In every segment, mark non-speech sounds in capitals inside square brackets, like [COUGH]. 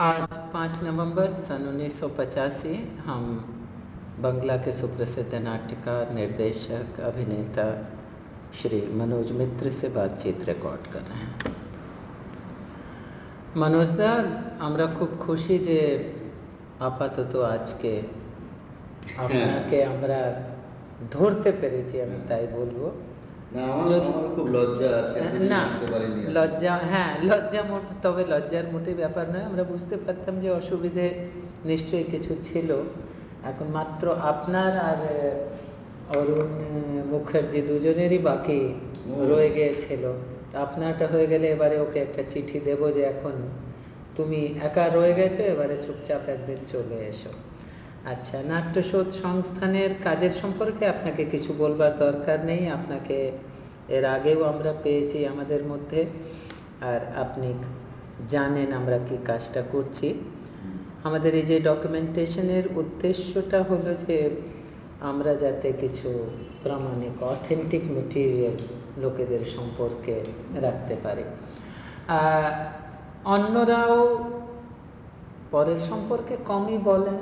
आज पाँच नवंबर सन उन्नीस हम बंगला के सुप्रसिद्ध नाट्यकार निर्देशक अभिनेता श्री मनोज मित्र से बातचीत रिकॉर्ड कर रहे हैं मनोजदा আমরা খুব খুশি যে আপাতত আজকে আপনাকে আমরা ধরতে পেরেছি আমি তাই বলবো না লজ্জা হ্যাঁ লজ্জা তবে লজ্জার মোটে ব্যাপার নয় আমরা বুঝতে পারতাম যে অসুবিধে নিশ্চয়ই কিছু ছিল। এখন মাত্র আপনার আর অরুণ মুখার্জি দুজনেরই বাকি রয়ে গিয়েছিল। আপনারটা হয়ে গেলে এবারে ওকে একটা চিঠি দেব যে এখন তুমি একা রয়ে গেছো এবারে চুপচাপ একদিন চলে এসো। আচ্ছা নাট্যশোধ সংস্থানের কাজের সম্পর্কে আপনাকে কিছু বলবার দরকার নেই। আপনাকে এর আগেও আমরা পেয়েছি আমাদের মধ্যে। আর আপনি জানেন আমরা কি কাজটা করছি। আমাদের এই যে ডকুমেন্টেশনের উদ্দেশ্যটা হলো যে আমরা যাতে কিছু প্রামাণিক অথেন্টিক মেটেরিয়াল লোকেদের সম্পর্কে রাখতে পারি। অন্যরাও পরের সম্পর্কে কমই বলেন।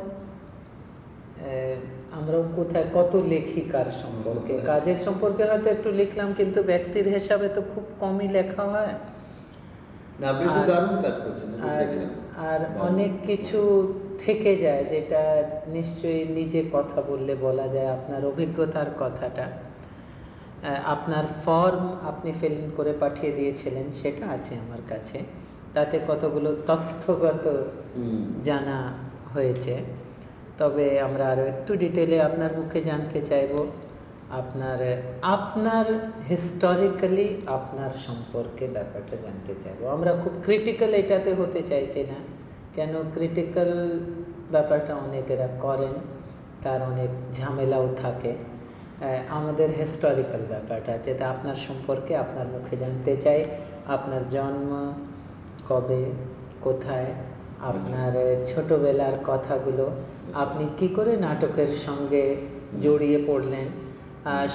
আমরাও কোথায় কত লেখি কার সম্পর্কে কাজের সম্পর্কে হয়তো একটু লিখলাম কিন্তু ব্যক্তির হিসাবে তো খুব কমই লেখা হয়। আর অনেক কিছু থেকে যায় যেটা নিশ্চয়ই নিজে কথা বললে বলা যায় আপনার অভিজ্ঞতার কথাটা। আপনার ফর্ম আপনি ফিল করে পাঠিয়ে দিয়েছিলেন সেটা আছে আমার কাছে। তাতে কতগুলো তথ্যগত জানা হয়েছে। তবে আমরা আরও একটু ডিটেলে আপনার মুখে জানতে চাইব। আপনার আপনার হিস্টোরিক্যালি আপনার সম্পর্কে ব্যাপারটা জানতে চাইব। আমরা খুব ক্রিটিক্যাল এটাতে হতে চাইছি না। কেন ক্রিটিক্যাল ব্যাপারটা অনেকেরা করেন, তার অনেক ঝামেলাও থাকে। আমাদের হিস্টোরিক্যাল ব্যাপারটা আছে, তা আপনার সম্পর্কে আপনার মুখে জানতে চাই। আপনার জন্ম কবে, কোথায় আপনার ছোটবেলার কথাগুলো আপনি কি করে নাটকের সঙ্গে জড়িয়ে পড়লেন?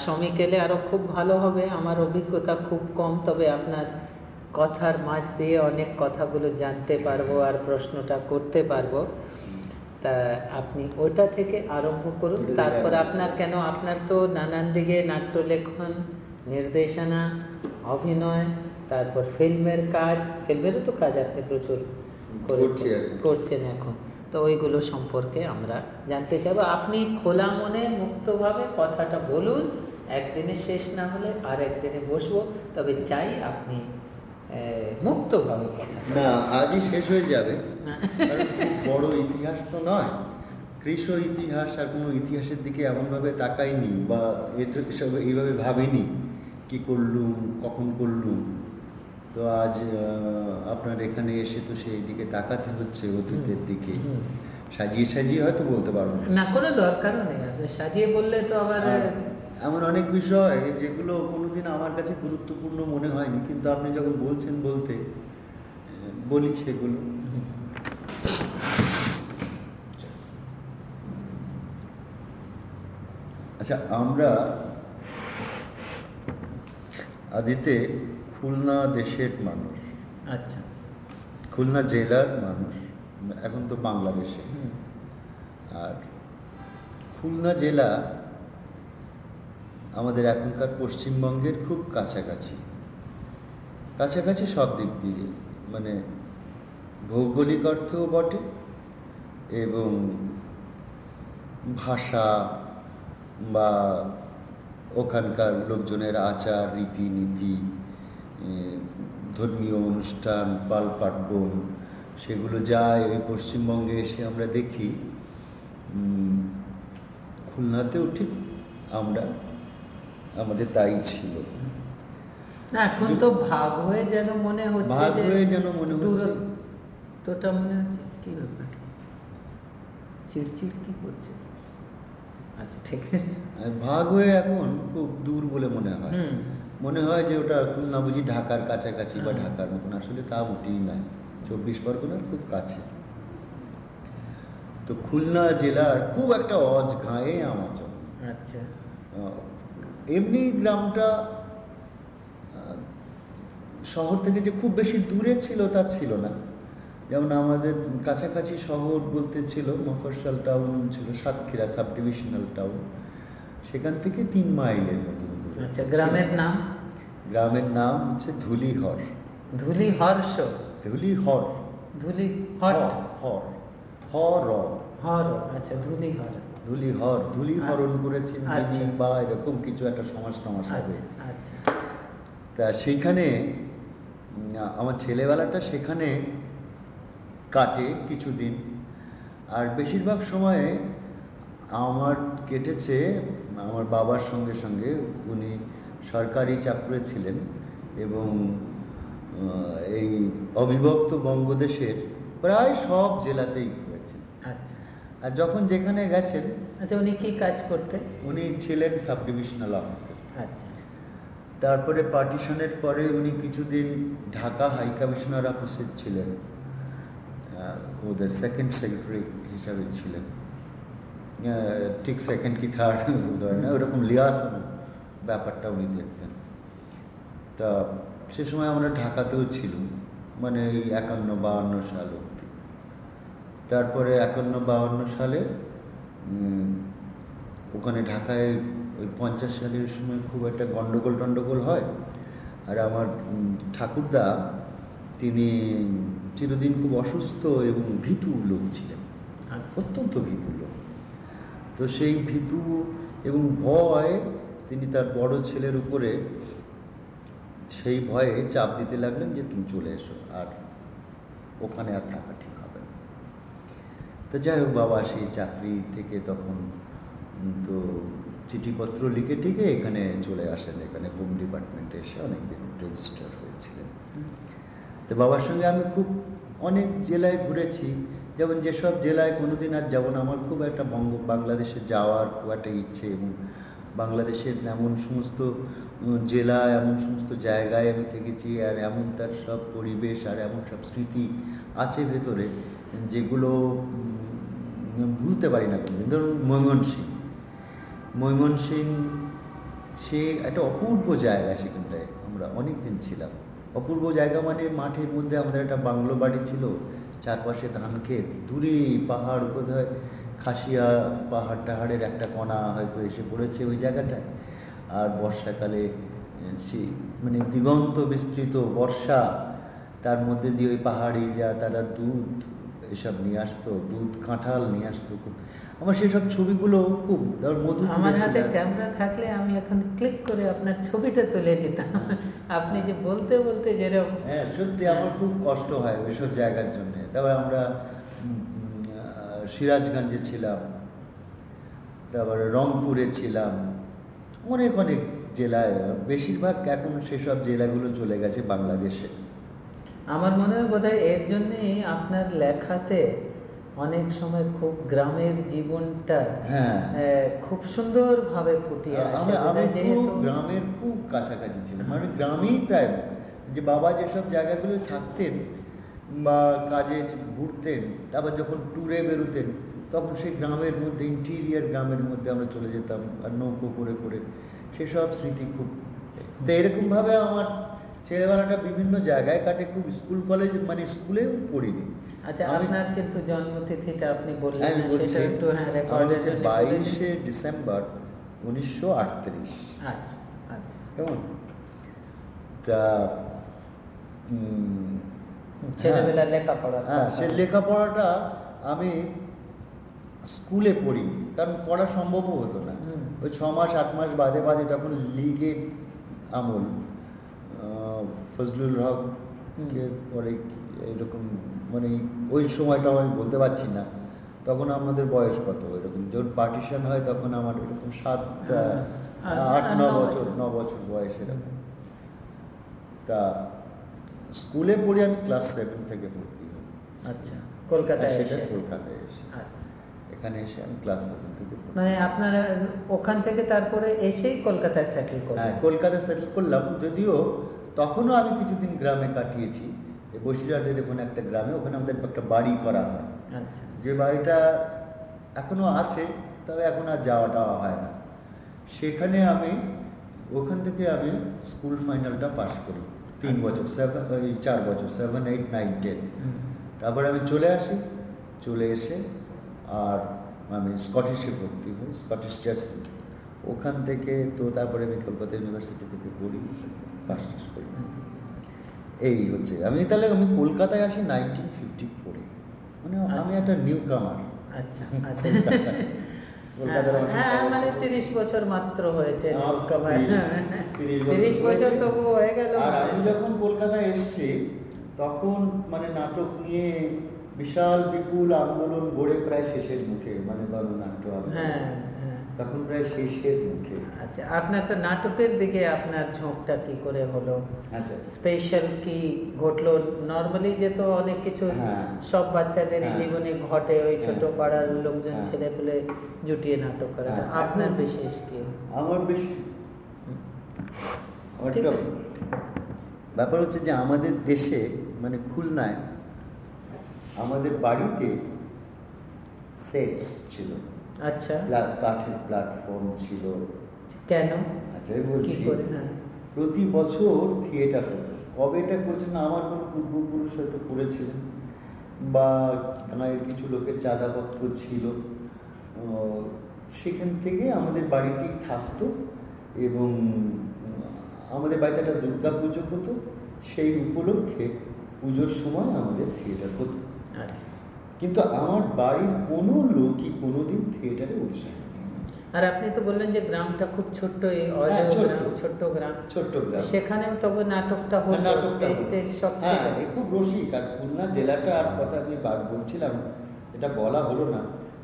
শ্রমিক এলে আরও খুব ভালো হবে আমার অভিজ্ঞতা খুব কম তবে আপনার কথার মাঝ দিয়ে অনেক কথাগুলো জানতে পারব আর প্রশ্নটা করতে পারব। তা আপনি ওটা থেকে আরম্ভ করুন তারপর আপনার কেন আপনার তো নানান দিকে নাট্যলেখন নির্দেশনা অভিনয় তারপর ফিল্মের কাজ ফিল্মেরও তো কাজ আপনি প্রচুর। করছেন এখন। তো ওইগুলো সম্পর্কে আমরা জানতে চাইব। আপনি খোলা মনে মুক্তভাবে কথাটা বলুন। একদিনে শেষ না হলে আর একদিনে বসবো। তবে চাই আপনি মুক্তভাবে কথা না আজই শেষ হয়ে যাবে। বড় ইতিহাস তো নয়। কৃষ ইতিহাস আর কোনো ইতিহাসের দিকে এমনভাবে তাকাইনি বা এসব এইভাবে ভাবিনি। কি করলুম কখন করলুম তো আজ আপনার এখানে এসে তো সেই দিকে তাকাতে হচ্ছে অতীতের দিকে। সাজিয়ে সাজিয়ে হয়তো বলতে পারব না। কোনো দরকারও নেই। সাজিয়ে বললে তো আবার এমন অনেক বিষয় যেগুলো কোনোদিন আমার কাছে গুরুত্বপূর্ণ মনে হয়নি কিন্তু আপনি যখন বলছেন বলতে বলি সেগুলো। আচ্ছা আমরা আদিতে খুলনা দেশের মানুষ। আচ্ছা। খুলনা জেলার মানুষ। এখন তো বাংলাদেশে। আর খুলনা জেলা আমাদের এখনকার পশ্চিমবঙ্গের খুব কাছাকাছি। কাছাকাছি সব দিক দিয়ে। মানে ভৌগোলিক অর্থেও বটে এবং ভাষা বা ওখানকার লোকজনের আচার রীতিনীতি ধর্মীয় অনুষ্ঠান পাল পার্বণ সেগুলো যায় ওই পশ্চিমবঙ্গে এসে আমরা দেখি। খুলনাতেও ঠিক আমরা আমাদের তাই ছিল। এখন তো ভাগ হয়ে যেন মনে হচ্ছে ভাগ হয়ে যেন মনে হচ্ছে। তোটা মনে হচ্ছে। কি ব্যাপার? চিড়চিড় কি করছে? আচ্ছা ঠিক ভাগ হয়ে এখন খুব দূর বলে মনে হয়। মনে হয় যে ওটা খুলনা বুঝি ঢাকার কাছাকাছি বা ঢাকার মতন আসলে তা মোটেই নয় চব্বিশ পরগনার খুব কাছে। তো খুলনা জেলার খুব একটা অজ গাঁয়ে আমার আচ্ছা। এমনি গ্রামটা শহর থেকে যে খুব বেশি দূরে ছিল তা ছিল না। যেমন আমাদের কাছাকাছি শহর বলতে ছিল মফস্বল টাউন ছিল সাতক্ষীরা সাব ডিভিশনাল টাউন। সেখান থেকে তিন মাইলের মতো। আচ্ছা গ্রামের নাম? গ্রামের নাম হচ্ছে ধুলিহর। ধুলি হর্ষ ধুলিহর। ধুলি হট হর। হর। হর আচ্ছা ধুলি হর ধুলিহর ধুলি হরণ করেছেন আচ্ছা। যিনি বা এরকম কিছু একটা সমাজ টমাজ হবে আচ্ছা আচ্ছা। তা সেইখানে আমার ছেলেবেলাটা সেখানে কাটে কিছুদিন। আর বেশিরভাগ সময়ে আমার কেটেছে আমার বাবার সঙ্গে সঙ্গে উনি সরকারি চাকরি ছিলেন এবং এই অবিভক্ত বঙ্গদেশের প্রায় সব জেলাতেই ঘুরেছেন। আচ্ছা। আর যখন যেখানে গেছেন আচ্ছা উনি কি কাজ করতেন? উনি ছিলেন সাব ডিভিশনাল অফিসার। আচ্ছা। তারপরে পার্টিশনের পরে উনি কিছুদিন ঢাকা হাই কমিশনার অফিসে ছিলেন ওদের সেকেন্ড সেক্রেটারি হিসাবে ছিলেন। ঠিক সেকেন্ড কি থার্ড [LAUGHS] ধরে না ওরকম লিয়াসন ব্যাপারটা উনি দেখতেন। তা সে সময় আমরা ঢাকাতেও ছিলাম মানে এই একান্ন বাহান্ন সাল অব্দি তারপরে একান্ন বাহান্ন সালে ওখানে ঢাকায় ওই পঞ্চাশ সালের সময় খুব একটা গন্ডগোল টন্ডগোল হয়। আর আমার ঠাকুরদা তিনি চিরদিন খুব অসুস্থ এবং ভীতু লোক ছিলেন। আচ্ছা। অত্যন্ত ভীতু। তো সেই ভীতু এবং ভয় তিনি তার বড় ছেলের উপরে সেই ভয়ে চাপ দিতে লাগলেন যে তুমি চলে এসো আর ওখানে আর থাকা ঠিক হবে না। তো যাই হোক বাবা সেই চাকরি থেকে তখন তো চিঠিপত্র লিখে টিকে এখানে চলে আসেন। এখানে হোম ডিপার্টমেন্টে এসে অনেকদিন রেজিস্টার হয়েছিলেন। তো বাবার সঙ্গে আমি খুব অনেক জেলায় ঘুরেছি। যেমন যেসব জেলায় কোনোদিন আর যাব না, আমার খুব একটা বঙ্গ, বাংলাদেশে যাওয়ার খুব একটা ইচ্ছে এবং বাংলাদেশের এমন সমস্ত জেলা, এমন সমস্ত জায়গায় আমি থেকেছি আর এমন তার সব পরিবেশ আর এমন সব স্মৃতি আছে ভেতরে যেগুলো ভুলতে পারি না কোনোদিন। ধরুন ময়মনসিং ময়মনসিং সে একটা অপূর্ব জায়গা সেখানটায় আমরা অনেক দিন ছিলাম। অপূর্ব জায়গা মানে মাঠের মধ্যে আমাদের একটা বাংলো বাড়ি ছিল। চারপাশে ধান ক্ষেত দূরে পাহাড় কোথায় খাসিয়া পাহাড় টাহাড়ের একটা কণা হয়তো এসে পড়েছে ওই জায়গাটায়। আর বর্ষাকালে সে মানে দিগন্ত বিস্তৃত বর্ষা তার মধ্যে দিয়ে ওই পাহাড়িরা তারা দুধ এসব নিয়ে আসতো দুধ কাঁঠাল নিয়ে আসতো খুব। আমার সেসব ছবিগুলো খুব মধু আমার হাতে। ক্যামেরা থাকলে আমি এখন ক্লিক করে আপনার ছবিটা তুলে দিতাম আপনি যে বলতে বলতে যেরকম হ্যাঁ সত্যি আমার খুব কষ্ট হয় ওইসব জায়গার জন্য। তারপরে আমরা সিরাজগঞ্জে ছিলাম। তারপরে রংপুরে ছিলাম। অনেক অনেক জেলায় বেশিরভাগ এখন সেসব জেলাগুলো চলে গেছে বাংলাদেশে। আমার মনে হয় বোধহয় এর জন্যই আপনার লেখাতে অনেক সময় খুব গ্রামের জীবনটা হ্যাঁ। খুব সুন্দরভাবে ফুটিয়ে আসে। আমি আমি যেহেতু গ্রামের খুব কাছাকাছি ছিলাম। মানে গ্রামেই প্রায় যে বাবা যেসব জায়গাগুলো থাকতেন বা কাজে ঘুরতেন তারপর যখন ট্যুরে বেরোতেন তখন সেই গ্রামের মধ্যে ইন্টিরিয়ার গ্রামের মধ্যে আমরা চলে যেতাম আর নৌকো করে করে। সেসব স্মৃতি খুব। তো এরকমভাবে আমার ছেলেবেলাটা বিভিন্ন জায়গায় কাটে। খুব স্কুল কলেজ মানে স্কুলেও পড়িনি। আচ্ছা আমি- আপনার কিন্তু জন্মতিথিটা আপনি বললেন আমি সেটা একটু হ্যাঁ রেকর্ডের জন্য বলে দিন। বাইশে ডিসেম্বর উনিশশো আটত্রিশ। আচ্ছা আচ্ছা। কেমন? তা ছেলেবেলা হ্যাঁ, লেখাপড়া হ্যাঁ সে লেখাপড়াটা আমি স্কুলে পড়ি কারণ পড়া সম্ভবও হতো না। ওই ছ মাস আট মাস বাদে বাদে তখন লিগের আমল ফজলুল হক পরে এরকম মানে ওই সময়টা আমি বলতে পারছি না। তখন আমাদের বয়স কত? এরকম যখন পার্টিশন হয় তখন আমার এরকম সাত হ্যাঁ, আট আর ন বছর। ন বছর বয়স এরকম। তা স্কুলে পড়ি আমি ক্লাস সেভেন থেকে ভর্তি হই। আচ্ছা কলকাতায় সেটা এসে? কলকাতায় এসে। আচ্ছা। এখানে এসে আমি ক্লাস সেভেন থেকে মানে আপনারা ওখান থেকে তারপরে এসেই কলকাতায় সেটেল হ্যাঁ করলেন কলকাতা সেটেল করলাম। যদিও তখনও আমি কিছুদিন গ্রামে কাটিয়েছি। বসিরহাটের ওখানে একটা গ্রামে ওখানে আমাদের একটা বাড়ি করা হয়। আচ্ছা। যে বাড়িটা এখনও আছে তবে এখন আর যাওয়া টাওয়া হয় না। সেখানে আমি ওখান থেকে আমি স্কুল ফাইনালটা পাস করি। তিন বছর সেভেন এই চার বছর সেভেন এইট নাইন টেন তারপরে আমি চলে আসি। চলে এসে আর আমি স্কটিশে ভর্তি হই স্কটিশ চার্চে ওখান থেকে তো তারপরে আমি কলকাতা ইউনিভার্সিটি থেকে পড়ি পাস টাস করি এই হচ্ছে। আমি তাহলে আমি কলকাতায় আসি নাইনটিন ফিফটি ফোরে মানে আমি একটা নিউ কামার আচ্ছা [LAUGHS] আচ্ছা। অনেক হ্যাঁ মানে তিরিশ বছর মাত্র হয়েছে তিরিশ- তিরিশ বছর তিরিশ বছর হয়েছে। তবু হয়ে গেল। আর আমি যখন কলকাতায় এসেছি তখন মানে নাটক নিয়ে বিশাল বিপুল আন্দোলন গড়ে প্রায় শেষের মুখে মানে গণনাট্য হ্যাঁ। তখন প্রায় শেষের মুখে আচ্ছা আপনার তো নাটকের দিকে আপনার ঝোঁকটা কি করে হলো আচ্ছা স্পেশাল কি ঘটলো নর্মালি যে তো অনেক কিছু হ্যাঁ। সব বাচ্চাদের হ্যাঁ। জীবনে ঘটে ওই ছোট হ্যাঁ। পাড়ার লোকজন। ছেলে পেলে জুটিয়ে নাটক করে। আপনার বিশেষ কি আমার বেশ। ব্যাপার হচ্ছে যে আমাদের দেশে মানে খুলনায় আমাদের বাড়িতে সেটস ছিল আচ্ছা। কাঠের প্ল্যাটফর্ম ছিল। কেন? আচ্ছা বলছি প্রতি বছর থিয়েটার হতো। কবে এটা করেছেন আমার কোনো পূর্বপুরুষ হয়তো করেছিলেন। বা গাঁয়ের কিছু লোকের চাঁদাপত্র ছিল। সেখান থেকে আমাদের বাড়িতেই থাকতো এবং আমাদের বাড়িতে একটা দুর্গা পুজো হতো। সেই উপলক্ষে পুজোর সময় আমাদের থিয়েটার হতো। আচ্ছা। কিন্তু আমার বাড়ির কোনো লোকই কোনোদিন থিয়েটারে উৎসাহ। আর আপনি তো বললেন যে গ্রামটা খুব ছোট্ট এই হ্যাঁ, ছোট্ট। গ্রাম ছোট্ট গ্রাম। সেখানেও তবে নাটকটা হতো হ্যাঁ, হ্যাঁ খুব রসিক। আর খুলনা জেলাটা আর কথা আমি বার বলছিলাম এটা বলা হলো না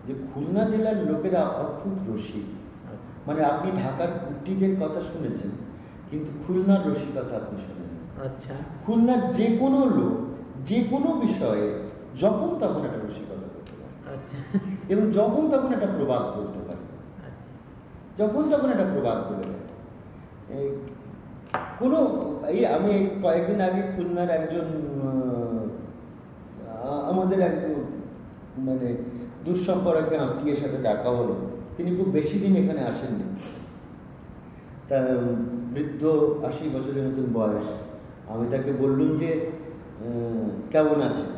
যে খুলনা জেলার লোকেরা অদ্ভুত রসিক। মানে আপনি ঢাকার কুটিদের কথা শুনেছেন কিন্তু খুলনার রসিকতা আপনি শোনেন আচ্ছা। খুলনার যে কোনো লোক যে কোনো বিষয়ে যখন তখন একটা রসিকতা করতে পারে। আচ্ছা। এবং যখন তখন একটা প্রবাদ বলতে পারে। আচ্ছা। যখন তখন একটা প্রবাদ বলে দেয়। এই কোনো এই আমি কয়েকদিন আগে খুলনার একজন আমাদের একজন মানে দুঃসম্পর্কে আত্মীয়ের সাথে দেখা হলো। তিনি খুব বেশি দিন এখানে আসেননি। তা বৃদ্ধ আশি বছরের মতন বয়স। আমি তাকে বললুম যে কেমন আছে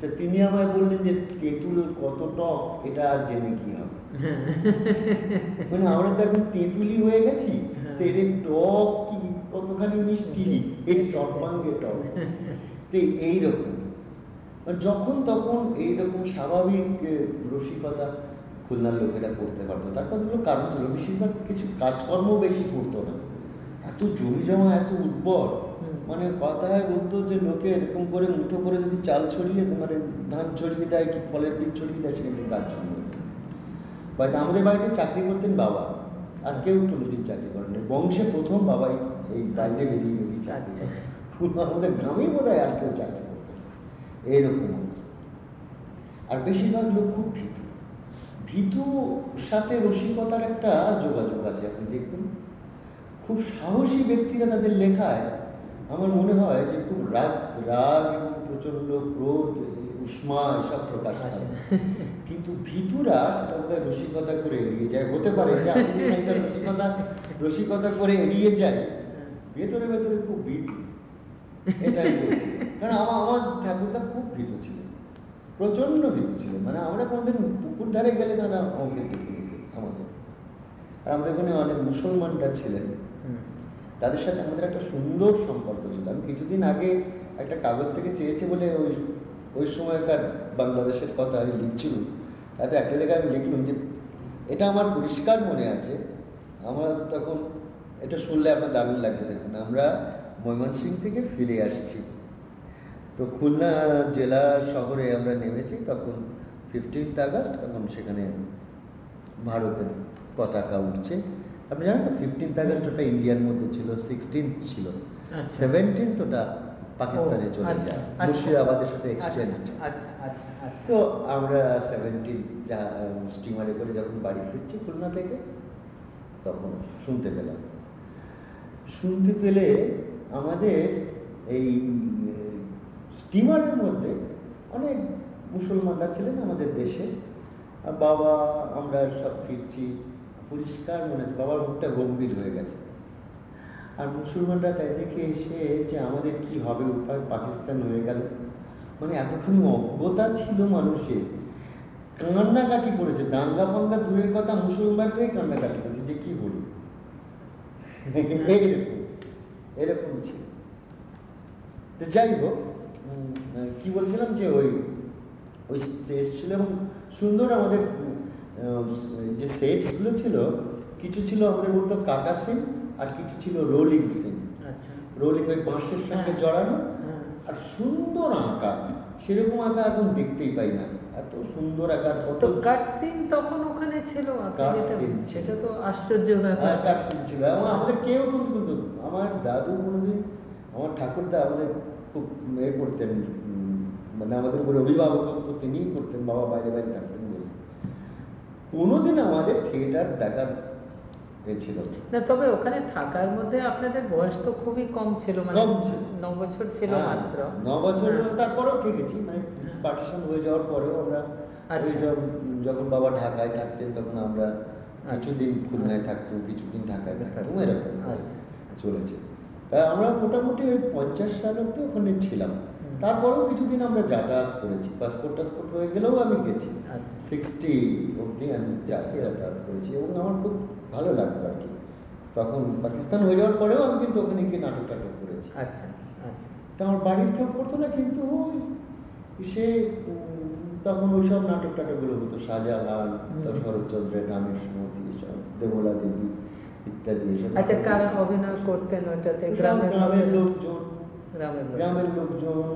তা তিনি আমায় বললেন যে তেঁতুল কত টক এটা আর জেনে কি হবে? [LAUGHS] মানে আমরা তো এখন তেঁতুলি হয়ে গেছি হ্যাঁ। তেরে টক কি কতখানি মিষ্টি [LAUGHS] এই সর্বাঙ্গে টক। তো এইরকম। যখন তখন এইরকম স্বাভাবিক রসিকতা খুলনার লোকেরা করতে পারতো। তার কতগুলো কারণ ছিল বেশিরভাগ কিছু কাজকর্ম বেশি করতো না। এত জমি জমা এত উর্বর। মানে কথায় বলতো যে লোকে এরকম করে মুঠো করে যদি চাল ছড়িয়ে মানে ধান ছড়িয়ে দেয় কি ফলের বীজ ছড়িয়ে দেয় সেখানে কাজ শুরু বাড়িতে আমাদের বাড়িতে চাকরি করতেন বাবা আর কেউ কোনোদিন চাকরি করেনি বংশে প্রথম বাবাই এই বাইরে বেরিয়ে বেরিয়ে চাকরি আচ্ছা। আমাদের গ্রামেই বোধ হয় আর কেউ চাকরি করতো না। এইরকম অবস্থা। আর বেশিরভাগ লোক খুব ভীতু। ভীতু সাথে রসিকতার একটা যোগাযোগ আছে আপনি দেখবেন খুব সাহসী ব্যক্তিরা তাদের লেখায় আমার মনে হয় যে খুব রাগ রাগ এবং প্রচণ্ড ক্রোধ উষ্মা এসব প্রকাশ। করে কিন্তু ভীতুরা সেটা বোধহয় রসিকতা করে এড়িয়ে যায়। হতে পারে যে আমি যদি একটা রসিকতা রসিকতা করে এড়িয়ে যাই ভেতরে ভেতরে খুব ভীতু। এটাই বলছি। কারণ আমার আমার ঠাকুরদা খুব ভীত ছিল প্রচণ্ড ভীত ছিল মানে আমরা কোনোদিন পুকুর ধারে গেলে তারা নিত আমাদের। আর আমাদের ওখানে অনেক মুসলমানরা ছিলেন। তাদের সাথে আমাদের একটা সুন্দর সম্পর্ক ছিল। আমি কিছুদিন আগে একটা কাগজ থেকে চেয়েছি বলে ওই ওই সময়কার বাংলাদেশের কথা আমি লিখছিলাম তাতে একটা জায়গায় আমি লিখলাম যে, এটা আমার পরিষ্কার মনে আছে। আমার তখন এটা শুনলে আপনার দারুণ লাগবে দেখুন। আমরা ময়মনসিং থেকে ফিরে আসছি। তো খুলনা জেলা শহরে আমরা নেমেছি তখন ফিফটিন্থ আগস্ট, তখন সেখানে ভারতের পতাকা উঠছে। আপনি জানেন তো ফিফটিন্থ আগস্ট ওটা ইন্ডিয়ার মধ্যে ছিল সিক্সটিন্থ ছিল। আচ্ছা। সেভেন্টিন্থ ওটা পাকিস্তানে চলে আচ্ছা, যায়। আচ্ছা। মুর্শিদাবাদের সাথে আচ্ছা, এক্সচেঞ্জ আচ্ছা আচ্ছা আচ্ছা তো আমরা সেভেন্টিন যা স্টিমারে করে যখন বাড়ি ফিরছি খুলনা থেকে তখন শুনতে পেলাম। শুনতে পেলে আমাদের এই স্টিমারের মধ্যে অনেক মুসলমানরা ছিলেন আমাদের দেশে। বাবা আমরা সব ফিরছি। পরিষ্কার মনে হচ্ছে, বাবার মুখটা গম্ভীর হয়ে গেছে। আর মুসলমানরা তাই দেখে এসে যে আমাদের কি হবে, উপায় পাকিস্তান হয়ে গেল। মানে এতখানি অজ্ঞতা ছিল মানুষের। কান্নাকাটি করেছে। দাঙ্গা ফাঙ্গা দূরের কথা মুসলমান হয়ে কান্নাকাটি করেছে, যে কি বলি এরকম ছিল। তো যাই হোক কি বলছিলাম যে ওই ওই স্টেজ ছিল এবং সুন্দর আমাদের যে সেটসগুলো ছিল কিছু ছিল আমাদের বলতো কাটা সিন আর কিছু ছিল রোলিং আচ্ছা। রোলিং ওই বাঁশের সঙ্গে হ্যাঁ। জড়ানো হ্যাঁ। আর সুন্দর আঁকা। সেরকম আঁকা এখন দেখতেই পাই না। এত সুন্দর আঁকা কত কাট সিন তখন ওখানে ছিল। সেটা তো আশ্চর্য ব্যাপার। হ্যাঁ, কাট সিন ছিল। এবং আমাদের কেউ কিন্তু কিন্তু আমার দাদু কোনোদিন আমার ঠাকুরদা আমাদের খুব এ করতেন মানে আমাদের উপরে অভিভাবকত্ব তিনিই করতেন বাবা বাইরে বাইরে থাকতেন। কোনোদিন আমাদের থিয়েটার দেখার ছিল না। তবে ওখানে থাকার মধ্যে আপনাদের বয়স তো খুবই কম ছিল মানে ন বছর ছিল হ্যাঁ, মাত্র ন বছর হ্যাঁ। তারপরেও থেকেছি মানে হ্যাঁ। পার্টিশন হয়ে যাওয়ার পরেও আমরা আচ্ছা। যখন- বাবা ঢাকায় থাকতেন তখন আমরা আচ্ছা। কিছুদিন খুলনায় থাকতাম কিছুদিন ঢাকায় থাকতাম এরকম আচ্ছা। চলেছে আমরা মোটামুটি ওই পঞ্চাশ সাল অব্দি ওখানে ছিলাম। তারপরেও কিছুদিন আমরা যাতায়াত করেছি। পাসপোর্ট টাসপোর্ট হয়ে গেলেও আমি গেছি। আচ্ছা। সিক্সটি অবধি আমি যা- 60 যাতায়াত করেছি এবং আমার খুব ভালো লাগতো আর কি। তখন পাকিস্তান হয়ে যাওয়ার পরেও আমি কিন্তু ওখানে গিয়ে নাটক টাটক করেছি। আচ্ছা আচ্ছা। তা আমার বাড়ির কেউ করতো না কিন্তু ওই সে তখন ওই সব নাটক টাটকগুলো হতো শাহজাহান শরৎচন্দ্রের নামের সুমতি এসব দেবলা দেবী ইত্যাদি এসব। আচ্ছা কারা অভিনয় করতেন ওইটাতে গ্রামের লোকজন? গ্রামের লোকজন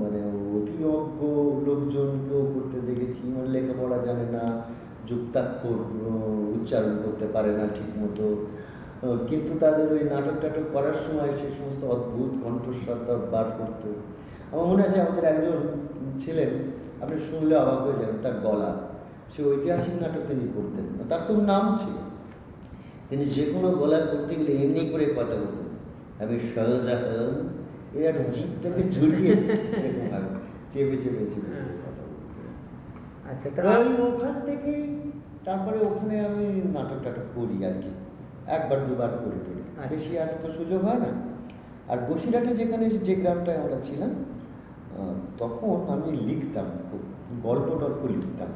মানে অতি অজ্ঞ লোকজনকেও করতে দেখেছি মানে লেখাপড়া জানে না যুক্তাক্ষর উচ্চারণ করতে পারে না ঠিক মতো কিন্তু তাদের ওই নাটক টাটক করার সময় সে সমস্ত অদ্ভুত কণ্ঠস্বর বার করতো। আমার মনে আছে আমাদের একজন ছিলেন, আপনি শুনলে অবাক হয়ে যাবেন, তার গলা। সে ঐতিহাসিক নাটক তিনি করতেন। তার তো নাম ছিল। তিনি যে কোনো গলা করতে গেলে এমনি করে কথা বলতেন। আমি শাহজাহান এর একটা জিপটাকে ঝুলিয়ে চেপে চেপে চেপে আচ্ছা তো ওখান থেকে তারপরে ওখানে আমি নাটক টাটক করি আর কি একবার দুবার করে টরি আচ্ছা। বেশি আর তো সুযোগ হয় না আর বসিরহাটে যেখানে যে গ্রামটায় আমরা ছিলাম তখন আমি লিখতাম খুব গল্প টল্প লিখতাম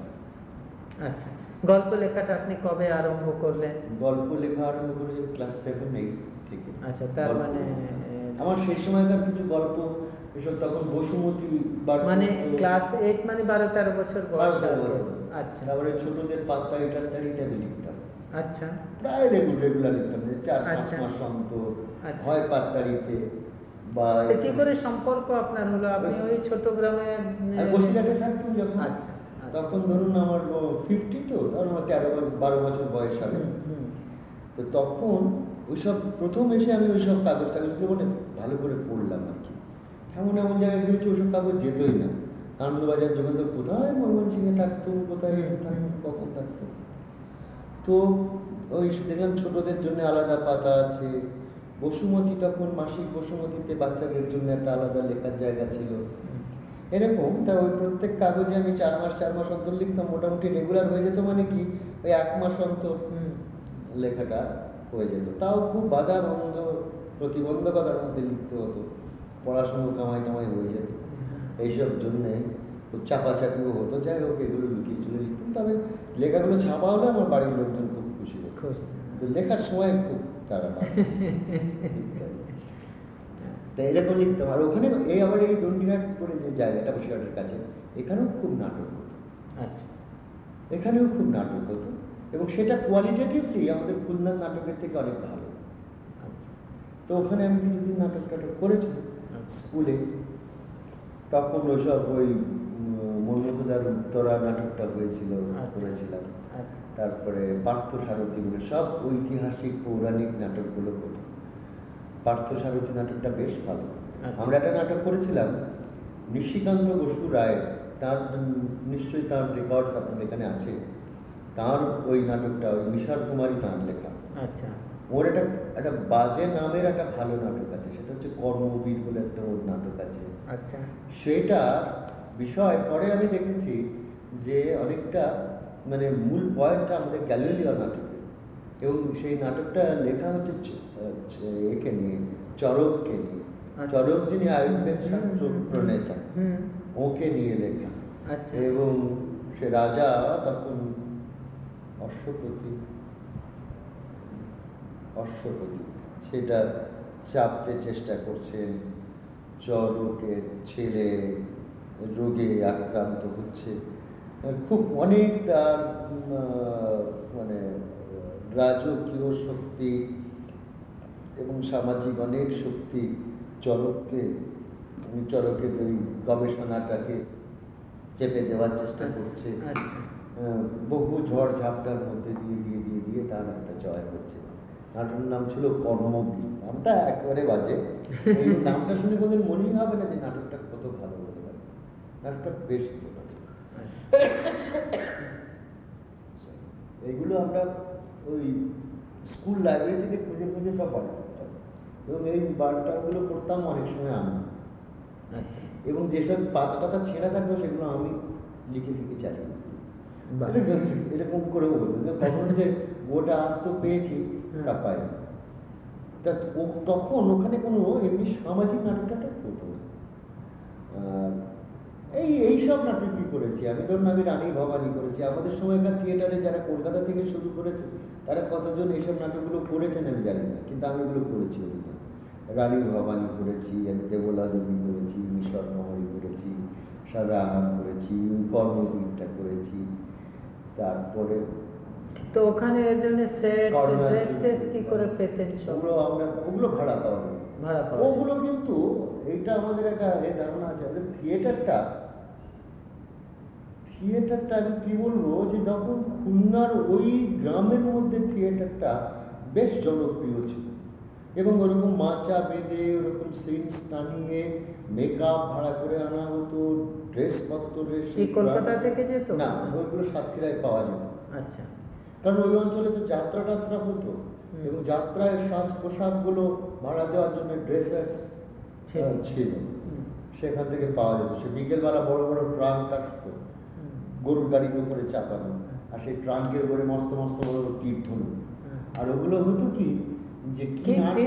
আচ্ছা গল্প লেখাটা আপনি কবে আরম্ভ করলেন গল্প লেখা আরম্ভ করে ক্লাস সেভেন এইট থেকে আচ্ছা তার মানে আমার সেই সময়কার কিছু গল্প এসব তখন বসুমতী মানে ক্লাস এইট মানে বারো তেরো বছর বয়স। আচ্ছা তারপরে ছোটদের পাত্তা এটার আমি লিখতাম আচ্ছা প্রায় রেগুলার রেগুলার লিখতাম যে চার পাঁচ আচ্ছা। মাস অন্তর আচ্ছা। হয় পাত্তাড়িতে বা কি করে সম্পর্ক আপনার হলো আপনি ওই ছোট গ্রামে বসিরহাটে থাকতাম যখন আচ্ছা আচ্ছা। তখন ধরুন আমার ফিফটি তো ধরুন আমার তেরো বারো বছর বয়স হবে। তো তখন ওইসব প্রথম এসে আমি ওইসব কাগজ টাগজগুলো মানে ভালো করে পড়লাম আর কি। এমন এমন জায়গায় ঘুরেছি ওইসব কাগজ যেতই না। আনন্দবাজার যোগেন্দ্র কোথায় ময়মনসিংহে থাকতো কোথায় থাকতো কখন থাকতো? তো ওই দেখলাম ছোটদের জন্য আলাদা পাতা আছে। বসুমতী তখন মাসিক বসুমতীতে বাচ্চাদের জন্য একটা আলাদা লেখার জায়গা ছিল। এরকম তা ওই প্রত্যেক কাগজে আমি চার মাস চার মাস অন্তর লিখতাম। মোটামুটি রেগুলার হয়ে যেত মানে কি ওই এক মাস অন্তর লেখাটা। হয়ে যেত। তাও খুব বাধা বন্ধ প্রতিবন্ধকতার মধ্যে লিখতে হতো। পড়াশুনো কামাই কামাই হয়ে যেত। এইসব জন্যে খুব চাপাচাপিও হতো। যাই হোক এগুলো লুকিয়ে চলে লিখতাম। তবে লেখাগুলো ছাপা হলে আমার বাড়ির লোকজন খুব খুশি হতো। লেখার সময় খুব তারা বাধা। ইত্যাদি। তা এরকম লিখতাম। আর ওখানে এই আমার এই দণ্ডিঘাট করে যে জায়গাটা বসিরহাটের কাছে এখানেও খুব নাটক হতো। আচ্ছা। এখানেও খুব নাটক হতো। এবং সেটা কোয়ালিটেটিভলি আমাদের খুলনার নাটকের থেকে অনেক ভালো। তো ওখানে আমি কিছুদিন নাটক টাটক করেছি আচ্ছা। স্কুলে। তখন ওসব ওই মন্মথদার উত্তরা নাটকটা হয়েছিল আচ্ছা। করেছিলাম। আচ্ছা। তারপরে পার্থ সারথীগুলো সব ঐতিহাসিক পৌরাণিক নাটকগুলো হতো। পার্থ সারথী নাটকটা বেশ ভালো। আমরা একটা নাটক করেছিলাম নিশিকান্ত বসু রায় তার নিশ্চয়ই তার রেকর্ডস আপনার এখানে আছে। তার ওই নাটকটা ওই মিশার কুমারী তাঁর লেখা। আচ্ছা। ওর একটা একটা বাজে নামের একটা ভালো নাটক আছে সেটা হচ্ছে কর্মবীর বলে একটা ওর নাটক আছে। আচ্ছা। সেটা বিষয় পরে আমি দেখেছি যে অনেকটা মানে মূল পয়েন্টটা আমাদের গ্যালিলিও নাটকে। এবং সেই নাটকটা লেখা হচ্ছে একে নিয়ে চরককে নিয়ে। আচ্ছা। চরক যিনি আয়ুর্বেদ শাস্ত্র প্রণেতা ওকে নিয়ে লেখা। আচ্ছা। এবং সে রাজা তখন অশ্বপতি অশ্বপতি সেটা চাপতে চেষ্টা করছেন চরকের ছেলে রোগে আক্রান্ত হচ্ছে। খুব অনেক তার মানে রাজকীয় শক্তি এবং সামাজিক অনেক শক্তি চরককে চরকের ওই গবেষণাটাকে চেপে দেওয়ার চেষ্টা করছে। আচ্ছা। বহু ঝড় ঝাপটার মধ্যে দিয়ে দিয়ে দিয়ে দিয়ে তার একটা জয় হচ্ছে। নাটকের নাম ছিল কর্মবী। নামটা একেবারে বাজে। এই [LAUGHS] নামটা শুনে কোনদিন মনেই হবে না যে নাটকটা কত ভালো হতে পারে। নাটকটা বেশ ভালো এইগুলো আমরা ওই স্কুল লাইব্রেরি থেকে খুঁজে খুঁজে সব করতাম। এবং এই বার্তাগুলো করতাম অনেক সময় আমি। আচ্ছা। এবং যেসব পাতা টাতা ছেঁড়া থাকতো সেগুলো আমি লিখে লিখে চালিয়ে। এরকম- এরকম করে বলতো যে কখন যে গোটা আসতো পেয়েছি তা হুম। পাই তা তখন ওখানে কোনো এমনি সামাজিক নাটক টাটক হতো এই এই সব নাটকই করেছি? আমি ধরুন আমি রানী ভবানী করেছি। আমাদের সময়কার থিয়েটারে যারা কলকাতা থেকে শুরু করেছে তারা কতজন এইসব নাটকগুলো করেছেন আমি জানি না কিন্তু আমি এগুলো করেছি রানী ভবানী করেছি আমি দেবলা দেবী করেছি মিশর নহরি করেছি সাদা আহার করেছি কর্মবীরটা করেছি। তারপরে তো ওখানে এর জন্য সেট করোনার ড্রেস টেস কি করে পেতেন ওগুলো আমরা ওগুলো ভাড়া পাওয়া যায়। ভাড়া পাওয়া ওগুলো কিন্তু এইটা আমাদের একটা এ ধারণা আছে আমাদের থিয়েটারটা থিয়েটারটা আমি কি বলব যে যখন খুলনার ওই গ্রামের মধ্যে থিয়েটারটা বেশ জনপ্রিয় ছিল। এবং ওরকম মাচা বেঁধে ওরকম সিনস টানিয়ে মেকআপ ভাড়া করে আনা হতো ড্রেস পত্তরের এই কলকাতা থেকে যেত? না ওইগুলো সাতক্ষীরায় পাওয়া যেত। আচ্ছা। কারণ ওই অঞ্চলে তো যাত্রা টাত্রা হতো। এবং যাত্রায় সাজ পোশাকগুলো ভাড়া দেওয়ার জন্য ড্রেসার্স ছিল। সেখান থেকে পাওয়া যেত। সে বিকেলবেলা বড় বড় ট্রাঙ্ক আসতো গরুর গাড়ির উপরে চাপানো। আর সেই ট্রাঙ্কের উপরে মস্ত মস্ত বড় বড় তীর ধনু আর ওগুলো হতো কি? যে কি আমি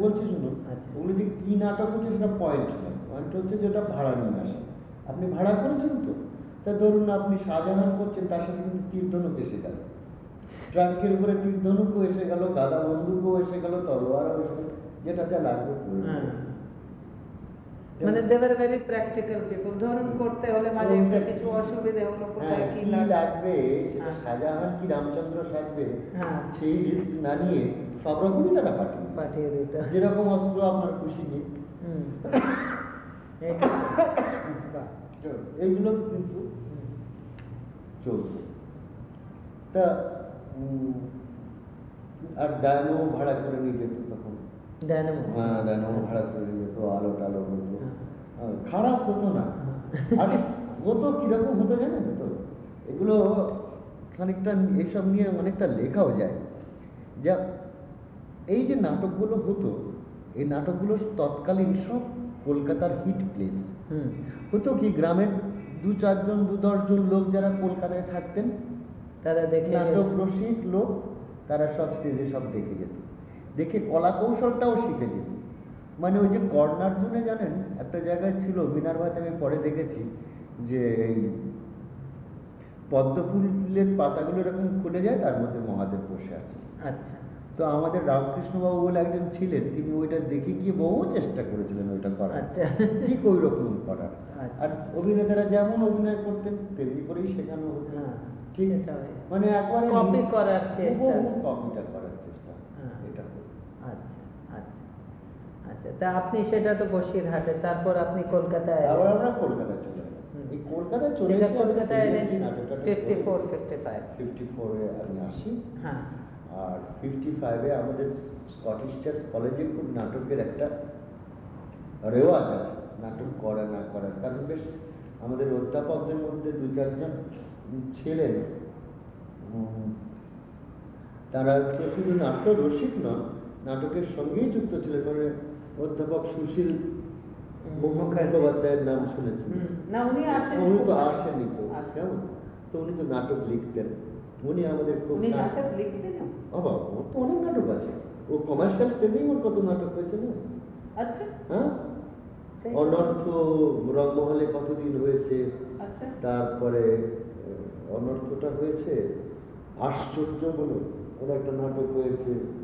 বলছি শুনুন আচ্ছা। ওগুলো যে কি নাটক হচ্ছে সেটা পয়েন্ট নয়। পয়েন্ট হচ্ছে যেটা ভাড়া নিয়ে আসে। আপনি ভাড়া করেছেন তো? তা ধরুন আপনি শাহজাহান করছেন তার সাথে কিন্তু তীর ধনুক এসে গেল। ট্রাঙ্কের উপরে তীর ধনুকও এসে গেল গাদা বন্দুকও এসে গেল তলোয়ারও এসে গেল যেটা যা লাগবে হ্যাঁ। মানে দেবার ভেরি প্র্যাকটিক্যাল পিপল ধরুন করতে হলে মাঝে একটা কিছু অসুবিধে হলো হ্যাঁ, কোথায় কি কি লাগবে? সেটা হ্যাঁ। শাহজাহান কি রামচন্দ্র সাজবে হ্যাঁ। সেই লিস্ট না নিয়ে সব রকমই তারা পাঠিয়ে পাঠিয়ে দিতে। যেরকম অস্ত্র আপনার খুশি নিয়ে [LAUGHS] এইগুলো কিন্তু। চলত তা আর ডায়নো ভাড়া করে নিয়ে যেত তখন। ডায়নামো হ্যাঁ ডায়নো ভাড়া করে যেত আলো টালো। হ্যাঁ, খারাপ হতো না হতো কীরকম হতো জানেন তো এগুলো খানিকটা এসব নিয়ে অনেকটা লেখাও যায় যা এই যে নাটকগুলো হতো এই নাটকগুলো তৎকালীন সব কলকাতার হিট প্লেস হুম হতো কি গ্রামের দু চারজন দু দশজন লোক যারা কলকাতায় থাকতেন তারা দেখে নাটক রসিক লোক তারা সব স্টেজে সব দেখে যেত দেখে কলা কৌশলটাও শিখে যেত মানে ওই যে কর্নার্জনে জানেন একটা জায়গায় ছিল মিনারভাতে আমি পরে দেখেছি যে এই পদ্ম ফুলের পাতাগুলো এরকম খুলে যায় তার মধ্যে মহাদেব বসে আছে। আচ্ছা। তো আমাদের রামকৃষ্ণবাবু বলে একজন ছিলেন তিনি ওইটা দেখে গিয়ে বহু চেষ্টা করেছিলেন ওইটা করার। আচ্ছা। ঠিক ওই রকম করার। আচ্ছা। আর অভিনেতারা যেমন অভিনয় করতেন তেমনি করেই শেখানো হতো। হ্যাঁ ঠিক? আছে মানে একবারে Copy করার চেষ্টা। কপিটা করার চেষ্টা হ্যাঁ। এটা হতো। আচ্ছা আচ্ছা আচ্ছা তা আপনি সেটা তো বসিরহাটে তারপর আপনি কলকাতায় আবার আমরা কলকাতায় চলে এই কলকাতায় চলে এসে কলকাতায় fifty four fifty five fifty ফোরে আমি আসি। হ্যাঁ। আর ফিফটি ফাইভে আমাদের স্কটিশ চার্চ কলেজে খুব নাটকের একটা রেওয়াজ আছে। নাটক করা না করার কারণ বেশ আমাদের অধ্যাপকদের মধ্যে দু চারজন ছিলেন। তারা শুধু নাট্য রসিক নন নাটকের সঙ্গেই যুক্ত ছিলেন। মানে অধ্যাপক সুশীল মুখোপাধ্যায়ের নাম শুনেছেন। উনি তো আসেনি তো কেমন? তো উনি তো নাটক লিখতেন। উনি আমাদের খুব নাটক নাটক বাবা ওর তো অনেক নাটক আছে। ও কমার্শিয়াল স্টেজেই ওর কত নাটক হয়েছে না? আচ্ছা। হ্যাঁ? অনর্থ রংমহলে কতদিন হয়েছে? আচ্ছা। তারপরে অনর্থটা হয়েছে? আশ্চর্য বলে ওর একটা নাটক হয়েছে।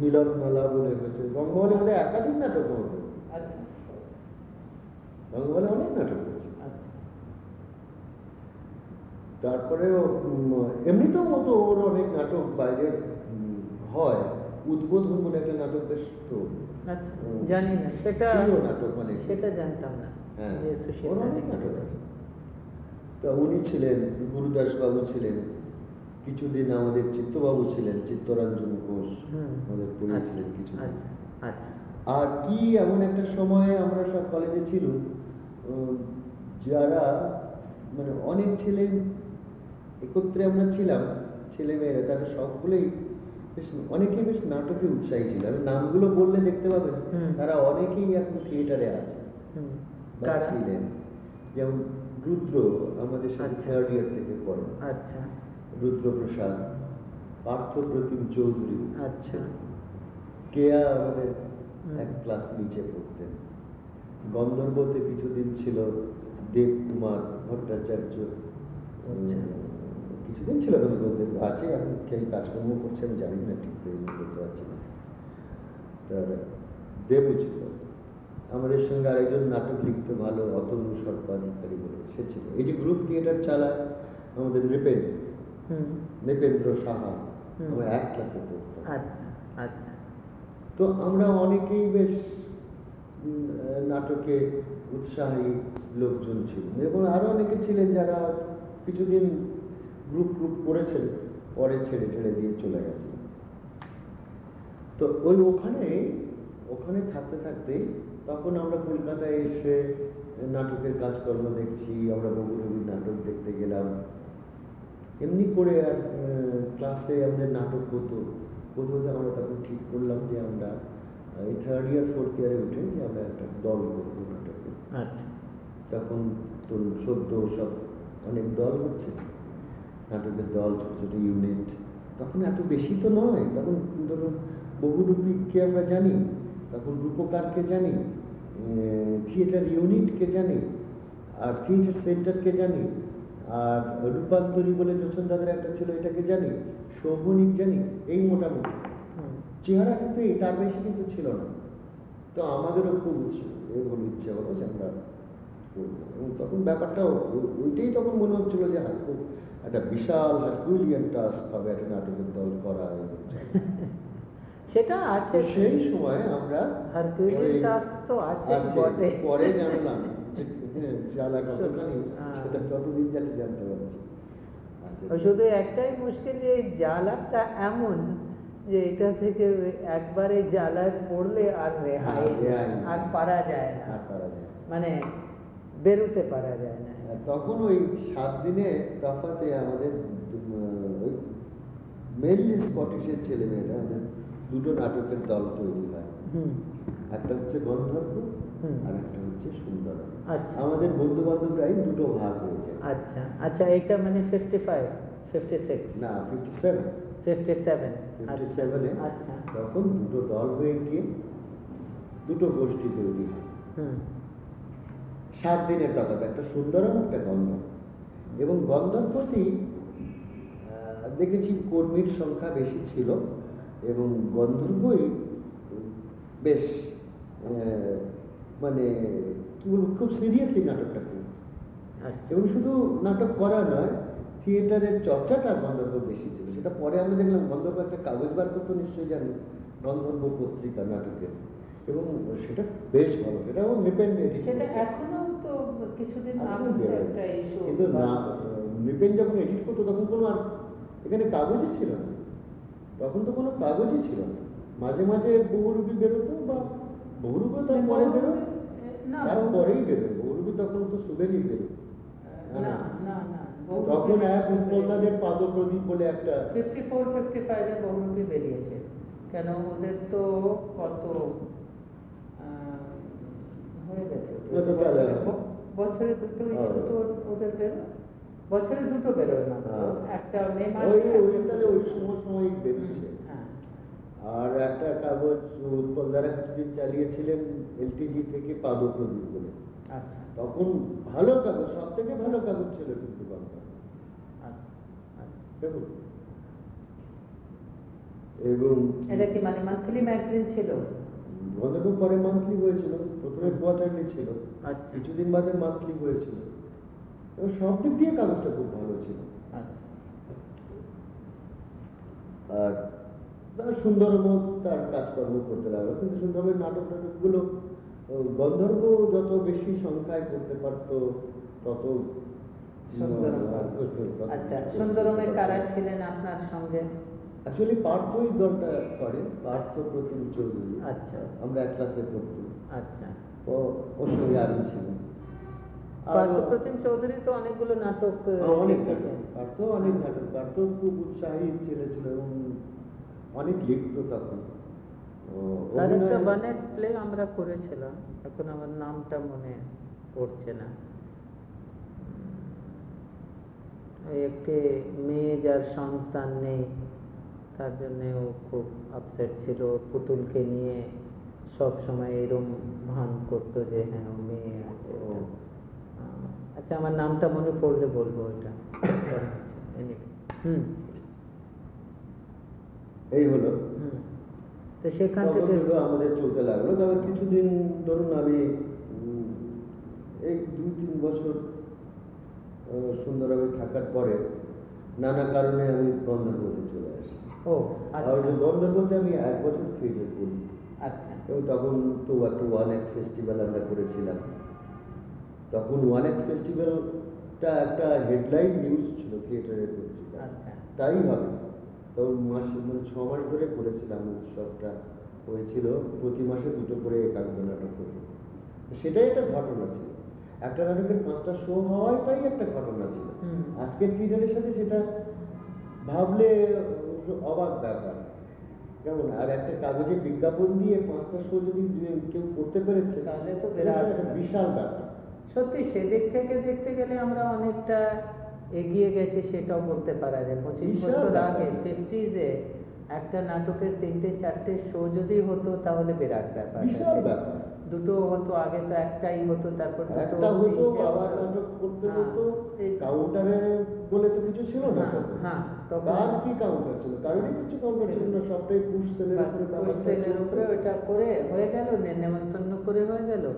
মিলন মেলা বলে হয়েছে। রংমহলে বলে একাধিক নাটক হয়েছে আচ্ছা। রংমহলে অনেক নাটক হয়েছে। আচ্ছা। তারপরে এমনিতেও মতো ওর অনেক নাটক বাইরে হয়। উদ্বোধন বলে একটা নাটক বেশ তো আচ্ছা। জানি না। সেটা নাটক মানে সেটা জানতাম না। হ্যাঁ। যে ওর অনেক নাটক আছে। তা উনি ছিলেন গুরুদাস বাবু ছিলেন। কিছুদিন আমাদের চিত্তবাবু ছিলেন চিত্তরঞ্জন ঘোষ আমাদের পড়িয়েছিলেন আচ্ছা, কিছুদিন। আচ্ছা আচ্ছা। আর কি এমন একটা সময়ে আমরা সব কলেজে ছিল যারা মানে অনেক ছেলে একত্রে আমরা ছিলাম ছেলে মেয়েরা তারা সবগুলোই বেশ অনেকেই বেশ নাটকে উৎসাহী ছিল। আমি নামগুলো বললে দেখতে পাবেন তারা অনেকেই এখন থিয়েটারে আছে। বা ছিলেন। যেমন রুদ্র আমাদের সাথে। থার্ড ইয়ার থেকে পড়ে আচ্ছা। রুদ্রপ্রসাদ পার্থ প্রতিম চৌধুরী। আচ্ছা। কেয়া আমাদের এক ক্লাস নিচে পড়তেন। গন্ধর্বতে কিছুদিন ছিল দেব কুমার ভট্টাচার্য। আচ্ছা। কিছুদিন ছিল গন্ধর্বদেব আছে এখন কে কাজকর্ম করছে আমি জানি না ঠিক তো বলতে পারছি না। তার দেবও ছিল। আমাদের সঙ্গে আরেকজন নাটক লিখতে ভালো অতনু সর্বাধিকারী বলে সে ছিল। এই যে গ্রুপ থিয়েটার চালায় আমাদের নৃপেন হুম নৃপেন্দ্র সাহা। আমরা এক ক্লাসে পড়তাম আচ্ছা আচ্ছা। তো আমরা অনেকেই বেশ নাটকে উৎসাহী লোকজন ছিল এবং আরও অনেকে ছিলেন যারা কিছুদিন গ্রুপ গ্রুপ করেছেন পরে ছেড়ে ছেড়ে দিয়ে চলে গেছে তো ওই ওখানে ওখানে থাকতে থাকতে তখন আমরা কলকাতায় এসে নাটকের কাজকর্ম দেখছি আমরা বহুরবীর নাটক দেখতে গেলাম। এমনি করে আর ক্লাসে আমাদের নাটক হতো। হতে আমরা তখন ঠিক করলাম যে আমরা এই থার্ড ইয়ার ফোর্থ ইয়ারে উঠে যে আমরা একটা দল করব নাটকে আচ্ছা। তখন তো সদ্য সব অনেক দল হচ্ছে। নাটকের দল ছোট ছোট ইউনিট তখন এত বেশি তো নয়। তখন ধরুন বহুরূপীকে আমরা জানি? তখন রূপকারকে জানি? থিয়েটার ইউনিটকে জানি? আর থিয়েটার সেন্টারকে জানি? আর রূপান্তরী বলে যোচন দাদার একটা ছিল এটাকে জানি সৌভনিক জানি এই মোটামুটি। চেহারা কিন্তু এই তার বেশি কিন্তু ছিল না। তো আমাদেরও খুব ইচ্ছে- এ হলো ইচ্ছে হলো যে আমরা করব। এবং তখন ব্যাপারটা ওইটাই তখন মনে হচ্ছিল যে হ্যাঁ খুব একটা বিশাল হারকুলিয়ান টাস্ক হবে একটা নাটকের দল করা [LAUGHS] সেটা আছে। সেই সময় আমরা হারকিউলিয়ান টাস্ক তো আছে পরে জানলাম হ্যাঁ, জ্বালা কতখানি হ্যাঁ। সেটা কতদিন যাচ্ছে জানতে পারছি আচ্ছা। শুধু একটাই মুশকিল যে জ্বালাটা এমন যে এটা থেকে একবারে জ্বালায় পড়লে আর রেহাই আর পারা যায় না। মানে বেরোতে পারা যায় না তখন ওই সাত দিনে তফাতে আমাদের ওই মেনলি স্কটিশের ছেলেমেয়েরা আমাদের দুটো নাটকের দল তৈরি হয় একটা হচ্ছে গন্ধর্ব। আর একটা হচ্ছে সুন্দর। আচ্ছা। আমাদের বন্ধু বান্ধবরাই দুটো ভাগ হয়েছে। আচ্ছা। আচ্ছা এটা মানে ফিফটি ফাইভ ফিফটি সিক্স না fifty seven fifty seven fifty সেভেনে আচ্ছা। তখন দুটো দল হয়ে গিয়ে দুটো গোষ্ঠী তৈরি হয়। সাত দিনের তফাৎ একটা সুন্দরম একটা গন্ধর্ব এবং গন্ধর্বতী আহ, দেখেছি কর্মীর সংখ্যা বেশি ছিল এবং গন্ধর্বই বেশ মানে কি বলব খুব সিরিয়াসলি নাটকটা করি। আচ্ছা। এবং শুধু নাটক করা নয় থিয়েটারের চর্চাটা গন্ধর্ব বেশি ছিল। সেটা পরে আমরা দেখলাম গন্ধর্ব একটা কাগজ বার করতো নিশ্চয়ই জানি গন্ধর্ব পত্রিকা নাটকের। এবং সেটা বেশ ভালো সেটাও নৃপেন কিন্তু না নৃপেন যখন এডিট করতো তখন কোনো আর এখানে কাগজই ছিল না। তখন তো কোনো কাগজই ছিল না। মাঝে মাঝে বহুরূপী বেরোতো বা বহুরূপী তার পরে বেরোয় বেরোয় বহুরূপী তখন তো সুবেনই বেরোয় না না না তখন এক উৎপলদাদের পাদপ্রদীপ বলে একটা ফিফটি ফোর ফিফটি ফাইভে বহুরূপী বেরিয়েছে। কেন ওদের তো কত আহ, হয়ে গেছে। বছরে দুটো তো ওদের বেরোয় বছরে দুটো বেরোয় না। হ্যাঁ। একটা মে ওই মাসে সময় সময় বেরিয়েছে হ্যাঁ আর একটা কাগজ উৎপল দ্বারা কিছুদিন চালিয়েছিলেন এলটিজি থেকে পাদপ্রদীপ বলে। আচ্ছা। তখন ভালো কাগজ সব থেকে ভালো কাগজ ছিল কিন্তু আচ্ছা। দেখুন। এবং এটা কি মানে মান্থলি ম্যাগাজিন ছিল? গন্ধর্ব পরে মান্থলি হয়েছিল। প্রথমে কোয়ার্টারলি ছিল। আচ্ছা। কিছুদিন বাদে মান্থলি হয়েছিল। এবং সব দিক দিয়ে কাগজটা খুব ভালো ছিল। আচ্ছা। আর তার সুন্দরবন তার কাজকর্ম করতে লাগল। কিন্তু সুন্দরবনের নাটক টাটকগুলো গন্ধর্ব যত বেশি সংখ্যায় করতে পারত তত আচ্ছা সুন্দরমে কারা ছিলেন আপনার সঙ্গে? অ্যাকচুয়ালি পার্থ দলটা করে পার্থ প্রতিম চৌধুরী। আচ্ছা। আমরা এক ক্লাসে পড়তাম। আচ্ছা। ও ওর সঙ্গে আমি ছিলাম। পার্থপ্রতিম চৌধুরী তো অনেকগুলো নাটক অনেক নাটক। পার্থ অনেক নাটক। পার্থ খুব উৎসাহী ছেলে ছিল এবং অনেক লিখতো তখন। তার একটা অভিনয়- প্লে আমরা করেছিলাম। এখন আমার নামটা মনে পড়ছে না। একটি মেয়ে যার সন্তান নেই তার জন্য ও খুব আপসেট ছিল। পুতুলকে নিয়ে সব সময় এরম ভান করতো যে হ্যাঁ ও মেয়ে আছে আচ্ছা আমার নামটা মনে পড়লে বলব ওইটা। [COUGHS] হুম। এই হলো। তো সেখান থেকে আমাদের চলতে লাগল তবে কিছুদিন ধরুন আমি এই দুই তিন বছর সুন্দরভাবে থাকার পরে নানা কারণে আমি গন্ধর্বতে চলে আসি। ও আর আচ্ছা। গন্ধর্বতে আমি এক বছর থিয়েটার করি। আচ্ছা। এবং তখন তো একটা ওয়ান এক ফেস্টিভ্যাল আমরা করেছিলাম। তখন ওয়ান এক ফেস্টিভ্যালটা একটা হেডলাইন নিউজ ছিল থিয়েটারের পত্রিকা আচ্ছা। তাই হবে। তখন মাস মানে ছ মাস ধরে করেছিলাম উৎসবটা। হয়েছিল প্রতি মাসে দুটো করে একাঙ্ক নাটক হতো। সেটাই একটা ঘটনা ছিল। একটা নাটকের পাঁচটা শো হওয়াটাই একটা ঘটনা ছিল। আজকের থিয়েটারের সাথে সেটা ভাবলে অবাক ব্যাপার। কেমন? আর একটা কাগজে বিজ্ঞাপন দিয়ে পাঁচটা শো যদি কেউ করতে পেরেছে তাহলে তো বিশাল ব্যাপার। সত্যি সেদিক থেকে দেখতে গেলে আমরা অনেকটা এগিয়ে গেছে সেটাও বলতে পারা যায়। পঁচিশ বছর। আগে ফিফটিজে একটা নাটকের তিনটে চারটে শো যদি হতো তাহলে বিরাট ব্যাপার। দুটো হতো আগে তো একটাই হতো তারপর দুটো একটা হতো আবার হতো। নাটক করতে হ্যাঁ, হতো এই- কাউন্টারে বলে তো কিছু ছিল না হ্যাঁ, তখন। হ্যাঁ, কি কাউন্টার ছিল? কারোরই কিছু কাউন্টার ছিল। না সবটাই পুশ সেলের উপরে ব্যবস্থা সেলের। উপরে ওটা করে হয়ে গেল নেমন্তন্ন করে হয়ে গেল।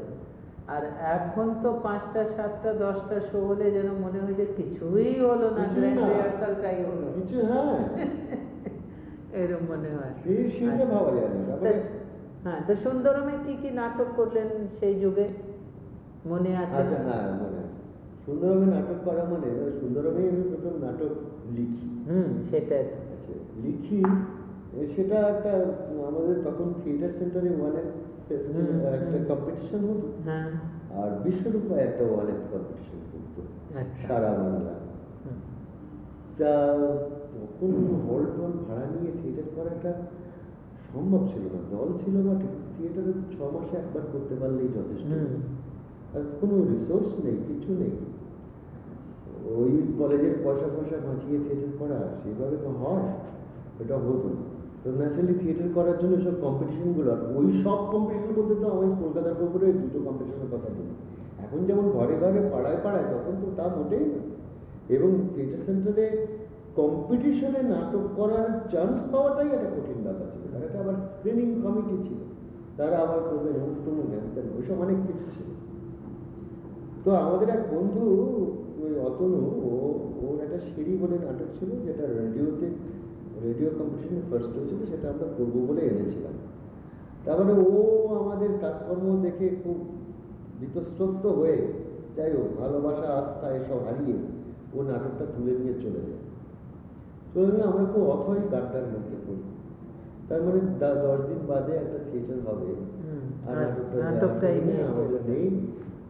আর এখন তো পাঁচটা সাতটা দশটা শো হলে যেন মনে হয় যে কিছুই হলো না গ্র্যান্ড না। রিহার্সালটাই হলো? কিছু হ্যাঁ। [LAUGHS] এরকম মনে হয়। সেটা ভাবা যায় না হ্যাঁ তো সুন্দরমে কি কি নাটক করলেন সেই যুগে? মনে আছে? আচ্ছা হ্যাঁ মনে আছে। সুন্দরমে নাটক করা মানে সুন্দরমে আমি প্রথম নাটক লিখি। হুম সেটাই। আচ্ছা লিখি। সেটা একটা আমাদের তখন থিয়েটার সেন্টারে ওয়ানের একটা কম্পিটিশন হতো হ্যাঁ। আর বিশ্বরূপা একটা ওয়ানের কম্পিটিশন করতো। আচ্ছা। সারা বাংলা। তা তখন হল টল ভাড়া নিয়ে থিয়েটার করাটা সম্ভব ছিল না। দল ছিল বটে। থিয়েটারে ছ মাসে একবার করতে পারলেই যথেষ্ট। আর কোনো রিসোর্স নেই কিছু নেই। ওই কলেজের পয়সা পয়সা বাঁচিয়ে থিয়েটার করা সেভাবে তো হয় এটা হতো না। তো ন্যাচারালি থিয়েটার করার জন্য সব কম্পিটিশনগুলো আর ওই সব কম্পিটিশন বলতে তো আমি কলকাতার উপরে দুটো কম্পিটিশনের কথা বলি। এখন যেমন ঘরে ঘরে পাড়ায় পাড়ায় তখন তো তা মোটেই না। এবং থিয়েটার সেন্টারে কম্পিটিশনে নাটক করার চান্স পাওয়াটাই একটা কঠিন ব্যাপার ছিল। তার একটা আবার স্ক্রিনিং কমিটি ছিল। তারা আবার করবেন অমুক জ্ঞান ওইসব অনেক কিছু ছিল। তো আমাদের এক বন্ধু, ওই অতনু, ও, ওর একটা সিঁড়ি বলে নাটক ছিল, যেটা রেডিওতে রেডিও কম্পিটিশনে ফার্স্ট হয়েছিল সেটা আমরা করব বলে এনেছিলাম। তারপরে ও আমাদের কাজকর্ম দেখে খুব বিতস্তত্ব হয়ে যাই হোক ভালোবাসা আস্থা এসব হারিয়ে ও নাটকটা তুলে নিয়ে চলে যায়। চলে গেলে আমরা খুব অথই গাড্ডার মধ্যে পড়ি। তার মানে দশ দিন বাদে একটা থিয়েটার হবে। আর নাটকটা নিয়ে আমাদের নেই।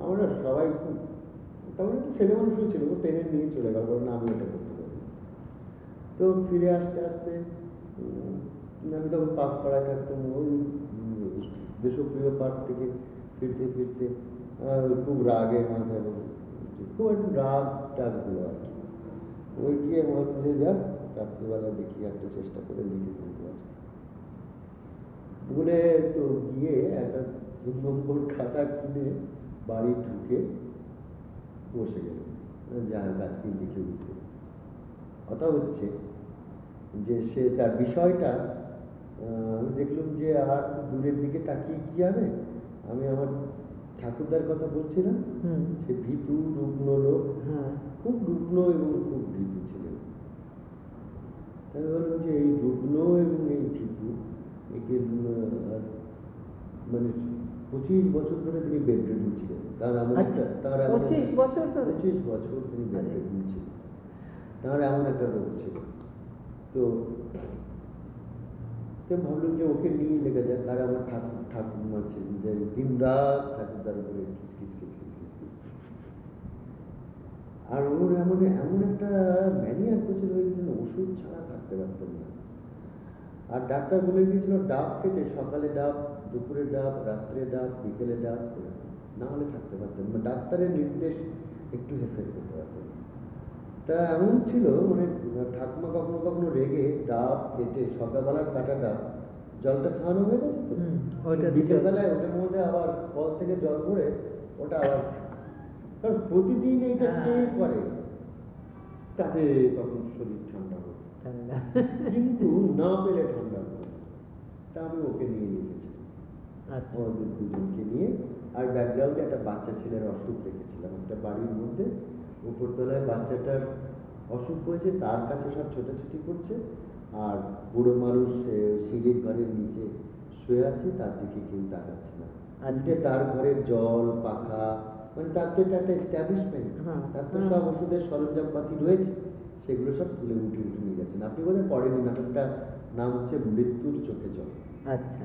আমরা সবাই খুব তখন একটু ছেলে মানুষও ছিল ও টেনে নিয়ে চলে গেল না আমি না। তো ফিরে আসতে আসতে আমি তখন পাক পাড়ায় থাকতাম ওই দেশপ্রিয় পার্ক থেকে ফিরতে ফিরতে খুব রাগে মাথায় খুব একটু রাগ টাগগুলো আর কি। ওই গিয়ে আমার খুঁজে যা রাত্রিবেলা দেখি একটা চেষ্টা করে লিখে ফেলব আজকে। বলে তো গিয়ে একটা দু নম্বর খাতা কিনে বাড়ি ঢুকে বসে গেল যা গাছকে লিখে উঠবে কথা হচ্ছে যে সে তার বিষয়টা দেখলাম যে আর দূরের দিকে তাকিয়ে কি যাবে আমি আমার ঠাকুরদার কথা বলছিলাম। সে ভীতু রুগ্ন লোক। হ্যাঁ। খুব রুগ্ন এবং খুব ভীতু ছিলেন। আমি বললাম যে এই রুগ্ন এবং এই ভীতু একে মানে পঁচিশ বছর ধরে তিনি বেড রেডি ছিলেন। তার এমন আচ্ছা, তার পঁচিশ বছর ধরে? পঁচিশ বছর তিনি বেড আরে। ছিলেন। তার এমন একটা রোগ ছিল। তো তো ভাবলাম যে ওকে নিয়ে লেগে যায় তার আমার ঠাকুর ঠাকুর মারছে যে দিন রাত উপরে খিচখিচ খিচখিচ খিচখিচ আর ওর এমন এমন একটা ম্যানিয়ার করছিল ওই জন্য ওষুধ ছাড়া থাকতে পারতেন না। আর ডাক্তার বলে দিয়েছিল, ডাব খেতে, সকালে ডাব, দুপুরে ডাব, রাত্রে ডাব, বিকেলে ডাব না হলে থাকতে পারতেন ডাক্তারের নির্দেশ একটু হেফের করতে পারতেন। না। তা এমন ছিল মানে ঠাকুমা কখনো কখনো রেগে ডাব কেটে সকালবেলার কাটা ডাব জলটা খাওয়ানো হয়ে গেছে তো? ওইটা বিকেলবেলায় ওটার মধ্যে আবার কল থেকে জল ভরে ওটা আবার কারণ প্রতিদিন এইটা হ্যাঁ। কে করে? তাতে তখন শরীর ঠান্ডা হবে কিন্তু না পেলে ঠান্ডা হবে তা আমি ওকে নিয়ে আচ্ছা। আমাদের দুজনকে নিয়ে। আর ব্যাকগ্রাউন্ডে একটা বাচ্চা ছেলের অসুখ রেখেছিলাম একটা বাড়ির মধ্যে। উপরতলায় বাচ্চাটার অসুখ হয়েছে তার কাছে সব ছোটাছুটি করছে আর বুড়ো মানুষ সিঁড়ির ঘরের নিচে শুয়ে আছে তার দিকে কেউ তাকাচ্ছে না। আজকে তার ঘরে জল পাখা মানে তার তো এটা একটা এস্টাবলিশমেন্ট হ্যাঁ, তার তো হ্যাঁ। সব ওষুধের সরঞ্জামপাতি রয়েছে সেগুলো সব তুলে উঠে উঠে নিয়ে যাচ্ছেন। আপনি বোধহয় পড়েনি নাটকটা নাম হচ্ছে মৃত্যুর চোখে জল। আচ্ছা।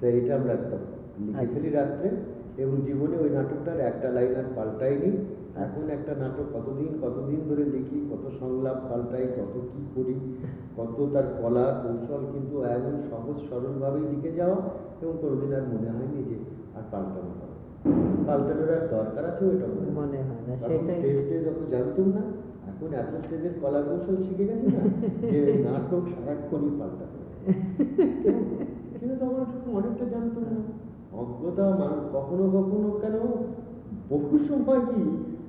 তো এটা আমরা একদম লিখে আচ্ছা। ফেলি রাত্রে এবং জীবনে ওই নাটকটার একটা লাইন আর পাল্টাইনি। এখন একটা নাটক কতদিন কতদিন ধরে লিখি কত সংলাপ পাল্টাই কত কি করি কত তার কলা কৌশল কিন্তু এমন সহজ সরলভাবেই লিখে যাওয়া এবং কোনোদিন আর মনে হয়নি যে আর পাল্টানো হবে পাল্টানোর আর দরকার আছে ওইটা মনে হয় না। না স্টেজ স্টেজ অত জানতাম না এখন এত স্টেজের কলা কৌশল শিখে গেছি না যে নাটক সারাক্ষণই পাল্টাতে। কিন্তু তখন অনেকটা জানতাম না অজ্ঞতা কখনো কখনো কেন বহু সময় কি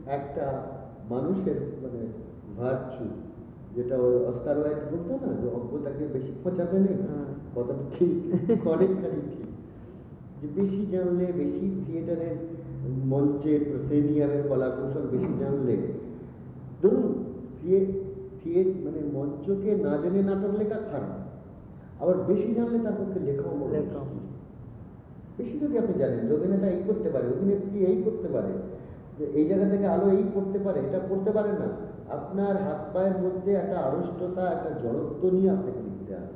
একটা মানুষের মানে ভার্চু যেটা ওই অস্কার ওয়াইট বলতো না যে অজ্ঞতাকে বেশি খোঁচাতে নেই হুম। কথাটা ঠিক অনেকখানি ঠিক যে বেশি জানলে বেশি থিয়েটারের মঞ্চের প্রসেনিয়ামের কলা কৌশল বেশি জানলে ধরুন মানে মঞ্চকে না জেনে নাটক লেখা খারাপ আবার বেশি জানলে তার পক্ষে লেখাও। বেশি যদি আপনি জানেন যে অভিনেতা এই করতে পারে অভিনেত্রী এই করতে পারে যে এই জায়গা থেকে আলো এই করতে পারে এটা করতে পারে না। আপনার হাত পায়ের মধ্যে একটা আড়ষ্টতা একটা জড়ত্ব নিয়ে আপনাকে লিখতে হবে।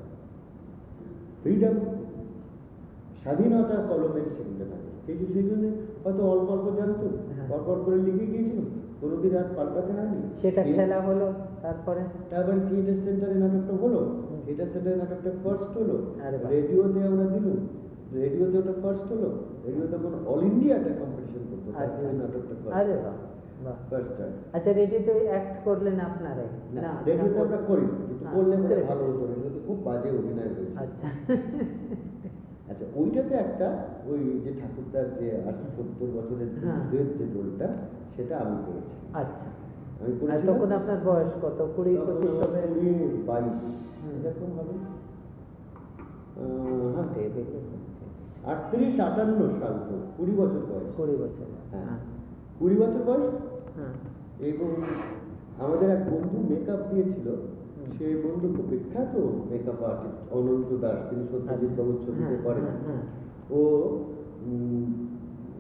ফ্রিডম স্বাধীনতা কলমের সেগুলো থাকে সেই সেই জন্য হয়তো অল্প অল্প জানতো হ্যাঁ। অল্প অল্প করে লিখে গিয়েছিল। কোনোদিন আর পাল্টাতে হয়নি। সেটা খেলা হলো তারপরে? তারপরে থিয়েটার সেন্টারে নাটকটা হলো। থিয়েটার সেন্টারে নাটকটা ফার্স্ট হলো। রেডিওতে আমরা দিলাম। রেডিওতে ওটা ফার্স্ট হলো। রেডিও তখন অল ইন্ডিয়া একটা আরে বাহ বাহ। ফার্স্ট হয়। আচ্ছা রেডিওতে অ্যাক্ট করলেন আপনারাই। না রেডিওতে আমরা করি। কিন্তু হ্যাঁ, করলে পরে ভালো হতো রেডিওতে খুব বাজে অভিনয় হয়েছে। আচ্ছা। আচ্ছা ওইটাতে একটা ওই যে ঠাকুরদার যে আশি সত্তর বছরের হ্যাঁ। যে রোলটা সেটা আমি করেছি। আচ্ছা। আমি তখন আপনার বয়স কত? কুড়ি পঁচিশ হবে বাইশ। এরকম হবে। হ্যাঁ। দেখে আটত্রিশ আটান্ন সাল তো কুড়ি বছর বয়স। কুড়ি বছর হ্যাঁ। কুড়ি বছর বয়স? হ্যাঁ। এবং আমাদের এক বন্ধু মেকআপ দিয়েছিল। সেই বন্ধু খুব বিখ্যাত মেকআপ আর্টিস্ট অনন্ত দাস তিনি সত্যজিৎ বাবুর ছবিতে হ্যাঁ, করেন। হ্যাঁ, হ্যাঁ। ও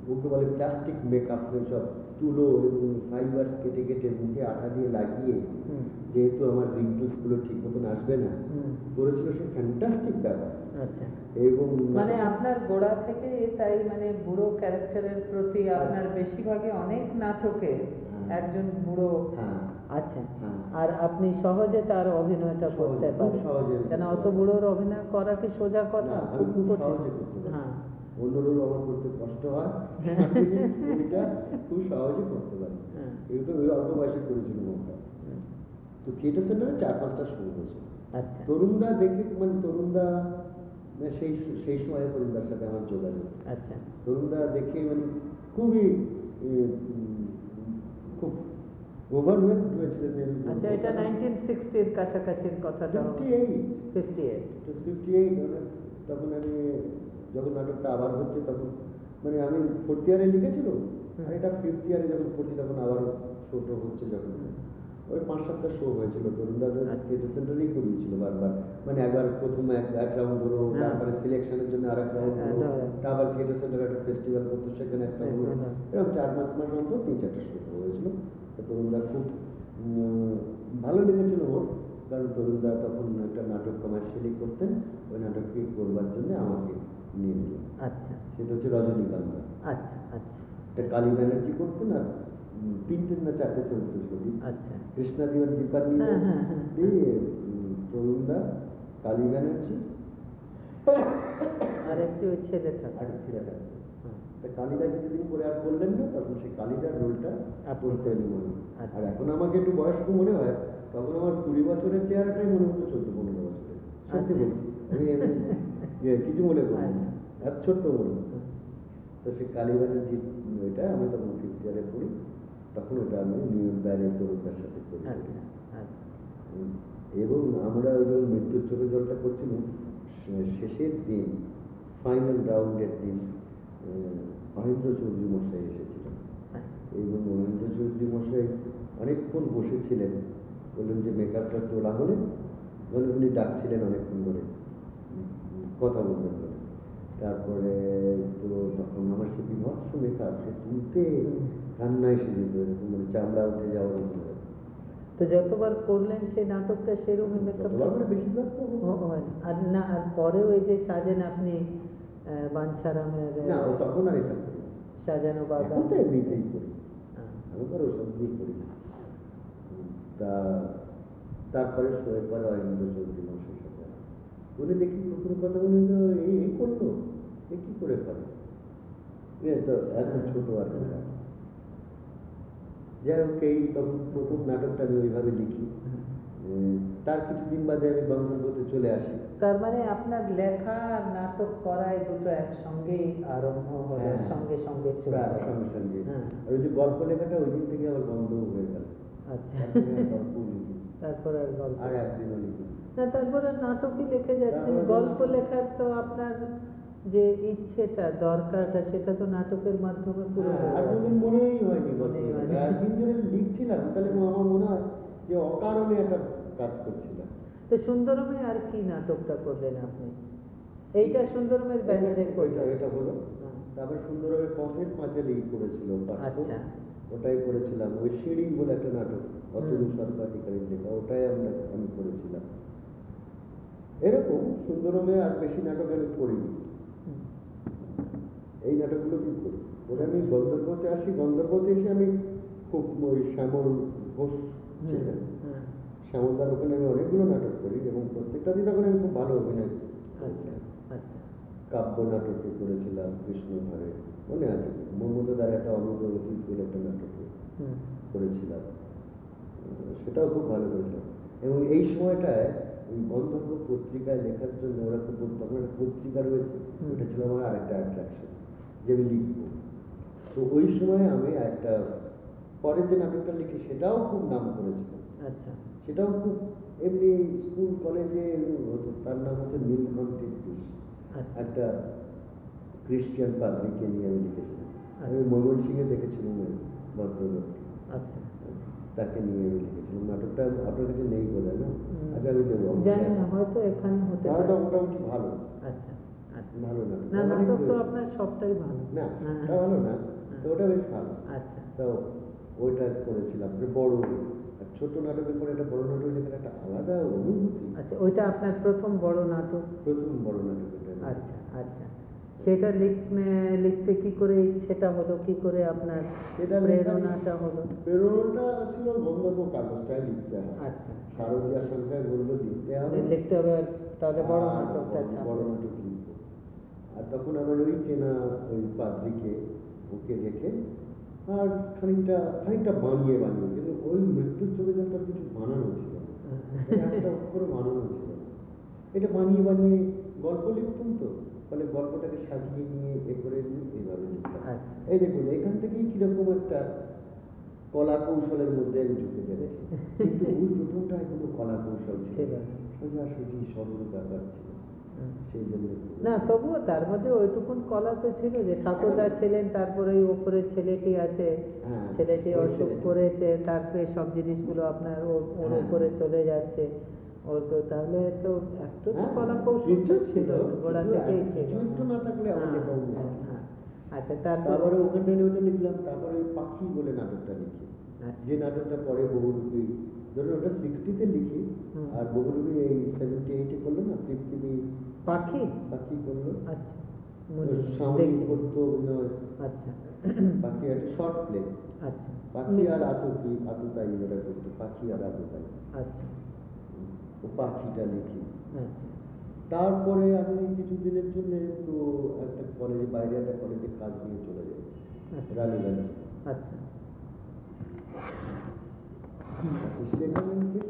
ওকে বলে প্লাস্টিক মেকআপ সব তুলো এবং ফাইবার্স কেটে কেটে মুখে আঠা দিয়ে লাগিয়ে যেহেতু আমার রিঙ্কলসগুলো ঠিক মতন আসবে না করেছিল সে ফ্যান্টাস্টিক ব্যাপার। আচ্ছা। এবং মানে আপনার গোড়া থেকে তাই মানে বুড়ো ক্যারেক্টারের প্রতি আপনার বেশিরভাগই অনেক নাটকে হ্যাঁ। একজন বুড়ো। হ্যাঁ। হ্যাঁ। আর আপনি সহজে তার অভিনয়টা সহজে, করতে পারেন। কেন অত বুড়োর অভিনয় করা কি সোজা কথা? খুব কঠিন। সহজে করতে হ্যাঁ। অন্যরও আমার করতে কষ্ট হয়। হ্যাঁ। এটা খুব সহজে করতে পারি। হ্যাঁ। এগুলো ওই অল্প বয়সে করেছিল ওটা তো থিয়েটার সেন্টারে চার পাঁচটা শুরু হয়েছে। আচ্ছা। তরুণদা দেখে মানে তরুণদা সেই সেই সময় তরুণদার সাথে আমার যোগাযোগ। আচ্ছা। তরুণদা দেখে মানে খুবই খুব ওভারওয়েলড হয়েছিলেন আচ্ছা এটা নাইনটিন সিক্সটির কাছাকাছির কথাটা 58 ফিফটি এইট ফিফটি এইট তখন আমি যখন নাটকটা আবার হচ্ছে তখন মানে আমি ফোর্থ ইয়ারে লিখেছিল আর এটা ফিফথ ইয়ারে যখন পড়ছি তখন আবার শোটা হচ্ছে যখন ওই পাঁচ সাতটা শো হয়েছিল তরুণদাদের আচ্ছা। থিয়েটার সেন্টারেই করিয়েছিল বারবার মানে একবার প্রথম এক এক রাউন্ড হলো হ্যাঁ। তারপরে সিলেকশনের জন্য আর এক রাউন্ড হলো হ্যাঁ। তারপর থিয়েটার সেন্টারে একটা ফেস্টিভ্যাল করতো সেখানে একটা হলো হ্যাঁ, হ্যাঁ। এরকম চার পাঁচ মাস অন্তর তিন চারটা শো হয়েছিল তরুণদা খুব ভালো লেগেছিল ওর কারণ তরুণদা তখন একটা নাটক কমার্শিয়ালি করতেন ওই নাটকটি করবার জন্য আমাকে নিয়ে আচ্ছা। সেটা হচ্ছে রজনীকান্ত। আচ্ছা আচ্ছা। একটা কালী ব্যানার্জি করতেন আর উম, তিনটে না চারটে চলতো ছবি। আচ্ছা। দীপালি হ্যাঁ, হ্যাঁ, হ্যাঁ। তরুণদা কালী ব্যানার্জি। আর একটি ওই ছেলে থাকে। আর ছেলে পরে আর করলেন না তখন সেই কালিদার রোলটা করতে এলো মনে আচ্ছা। আর এখন আমাকে একটু বয়স্ক মনে হয় তখন আমার কুড়ি বছরের চেহারাটাই মনে হতো চোদ্দ পনেরো বছরের। সত্যি আচ্ছা। বলছি। আমি কিছু মনে করি এত ছোট্ট হতো তো সেই কালীবাজার যে ওইটা আমি তখন ফিফথ ইয়ারে পড়ি। তখন ওটা আমি নিউ ব্যারের তরুণদের সাথে করি। আচ্ছা আচ্ছা। এবং আমরা ওই যখন মৃত্যুর চোখে জলটা করছিলাম শেষের দিন ফাইনাল রাউন্ডের দিন মহেন্দ্র চৌধুরী মশাই এসেছিলেন। এবং মহেন্দ্র চৌধুরী মশাই অনেকক্ষণ বসেছিলেন। বললেন যে মেকআপটা তোলা হলে? মানে উনি ডাকছিলেন অনেকক্ষণ ধরে। কথা বলবেন বলে তারপরে তো তখন আমার সে বিভৎস মেকআপ সে তুলতে কান্না এসে যেত এরকম মানে চামড়া উঠে যাওয়ার মতো তো যতবার করলেন সেই নাটকটা সেরকমই মেকআপ বেশিরভাগ আর না আর পরেও এই যে সাজেন আপনি বাঞ্ছারামের তখন আর এসব সাজানো বাগান এখন এমনিতেই করি। আমি তো ওসব দিয়েই করি তা তারপরে শোয়ের পরে অরিন্দ চৌধুরী। উনি দেখি প্রথম কথা তো এই এই করল। এ কি করে করে এ তো এত ছোট আর যাই হোক এই তখন প্রথম নাটকটা আমি ওইভাবে লিখি। তার কিছুদিন বাদে আমি বঙ্গবন্ধুতে চলে আসি। তার মানে আপনার লেখা নাটক করাই দুটো একসঙ্গেই আরম্ভ হলো হ্যাঁ। সঙ্গে সঙ্গে চলে সঙ্গে সঙ্গে। হ্যাঁ। আর ওই যে গল্প লেখাটা ওই দিন থেকে আবার বন্ধ হয়ে গেল। আচ্ছা। তারপর আর গল্প আর একদিনও লিখি না তারপরে নাটকই লিখে যাচ্ছেন গল্প লেখার তো আপনার যে ইচ্ছেটা দরকারটা সেটা তো নাটকের মাধ্যমে পুরো আর গেল। মনেই হয়নি। একদিন ধরে লিখছিলাম তাহলে আমার মনে হয় যে অকারণে একটা কাজ করছিলাম তো সুন্দরমে আর কি নাটকটা করলেন আপনি এইটা সুন্দরমের ব্যানারে করলেন এটা হলো হ্যাঁ। তারপরে সুন্দরভাবে পথের পাঁচালি করেছিল। আচ্ছা। ওটাই করেছিলাম ওই সিঁড়ি বলে একটা নাটক অতনু হুম। সরকারিকারীর লেখা ওটাই আমরা আমি করেছিলাম এরকম সুন্দরমে আর বেশি নাটক আমি করিনি। এই নাটকগুলো কি করি। ওরা আমি গন্ধর্বতে আসি গন্ধর্বতে এসে আমি খুব ওই শ্যামল ঘোষ ছিলেন। শ্যামলদার ওখানে আমি অনেকগুলো নাটক করি এবং প্রত্যেকটা দিন তখন আমি খুব ভালো অভিনয় করি। আচ্ছা আচ্ছা। কাব্য নাটকে করেছিলাম কৃষ্ণ ঘরে মনে আছে? মমতাদার একটা অনুগতি বলে একটা নাটক করেছিলাম। সেটাও খুব ভালো করেছিলাম। এবং এই সময়টায় ওই গন্ধর্ব পত্রিকায় লেখার জন্য ওরা খুব তখন একটা পত্রিকা রয়েছে। ওটা ছিল আমার আরেকটা অ্যাট্রাকশন যে আমি লিখব। তো ওই সময় আমি একটা পরের যে নাটকটা লিখি সেটাও খুব নাম করেছিলাম। আচ্ছা। সেটাও খুব এমনি স্কুল কলেজে হতো তার নাম হচ্ছে নীলকণ্ঠের বিষ আচ্ছা। একটা ক্রিশ্চিয়ান পাদ্রিকে নিয়ে আমি লিখেছিলাম। আমি আচ্ছা। ময়মন সিংহে দেখেছিলাম ভদ্রলোককে। তাকে নিয়ে আমি লিখেছিলাম। নাটকটা আপনার কাছে নেই বলে না। আগে আমি দেবো। জানি না হয়তো এখানে হতে পারে। মোটামুটি ভালো। আচ্ছা আচ্ছা। ভালো না নাটক তো আপনার সবটাই ভালো। না হ্যাঁ। ভালো না তো ওটা বেশ ভালো। আচ্ছা। তো ওইটা করেছিলাম যে বড় আর ছোট নাটকের পরে একটা বড় নাটক লেখার একটা আলাদা অনুভূতি। আচ্ছা ওইটা আপনার প্রথম বড় নাটক? প্রথম বড় নাটক আচ্ছা আচ্ছা। সেটা লিখ- লিখতে কি করে ইচ্ছেটা হলো কি করে আপনার সেটা প্রেরণাটা হলো? প্রেরণাটা ছিল গন্ধর্ব কাগজটাই লিখতে হবে। আচ্ছা। শারদীয়া সংখ্যায় বলল লিখতে হবে। লিখতে হবে তাহলে বড় নাটকটা বড়- বড় নাটক লিখব। আর তখন আমার ওই চেনা ওই পাদ্রিকে ওকে রেখে আর খানিকটা খানিকটা বানিয়ে বানিয়ে কিন্তু ওই মৃত্যুর চোখে জলটা কিছু বানানো ছিল। [LAUGHS] একটা অক্ষরে বানানো ছিল। এটা বানিয়ে বানিয়ে গল্প লিখতাম তো। ফলে গল্পটাকে সাজিয়ে নিয়ে এ করে এইভাবে আচ্ছা। এই দেখুন এখান থেকেই কীরকম একটা কলা কৌশলের মধ্যে আমি ঢুকে পেরেছি। কিন্তু [LAUGHS] ওই প্রথমটায় কোনো কলা কৌশল ছিল। সোজাসুজি সরল ব্যাপার ছিল। জন্য না তবুও তার মধ্যে ওইটুকুন কলা তো ছিল যে ঠাকুরদা ছিলেন তারপরে ওই ওপরের ছেলেটি আছে। হ্যাঁ, ছেলেটি অসুখ করেছে তারপরে সব জিনিসগুলো আপনার ওর হ্যাঁ। উপরে চলে যাচ্ছে। ওর তো তাহলে তো একটু তো হ্যাঁ, কলা কৌশল ছিল গোড়া থেকেই ছিল। না থাকলে হ্যাঁ। হ্যাঁ, হ্যাঁ। আচ্ছা তারপরে? ওটা লিখলাম তারপরে পাখি বলে নাটকটা লিখি। আচ্ছা। যে নাটকটা পরে বহুরূপী ধরুন ওটা সিক্সটিতে লিখি আর বহুরূপী এই সেভেন্টি এইটে করল না পৃথিবী পাখি? পাখি করল। আচ্ছা। করতো অভিনয়। আচ্ছা। পাখি একটা শর্ট প্লে আচ্ছা। পাখি আর আতকি আততাই ওটা করতো পাখি আর আততাই আচ্ছা। পাখিটা লিখি আচ্ছা তারপরে আমি কিছুদিনের জন্য একটু একটা কলেজে বাইরে একটা কলেজে কাজ নিয়ে চলে যাই। আচ্ছা। রানীগঞ্জে। আচ্ছা। সেখানে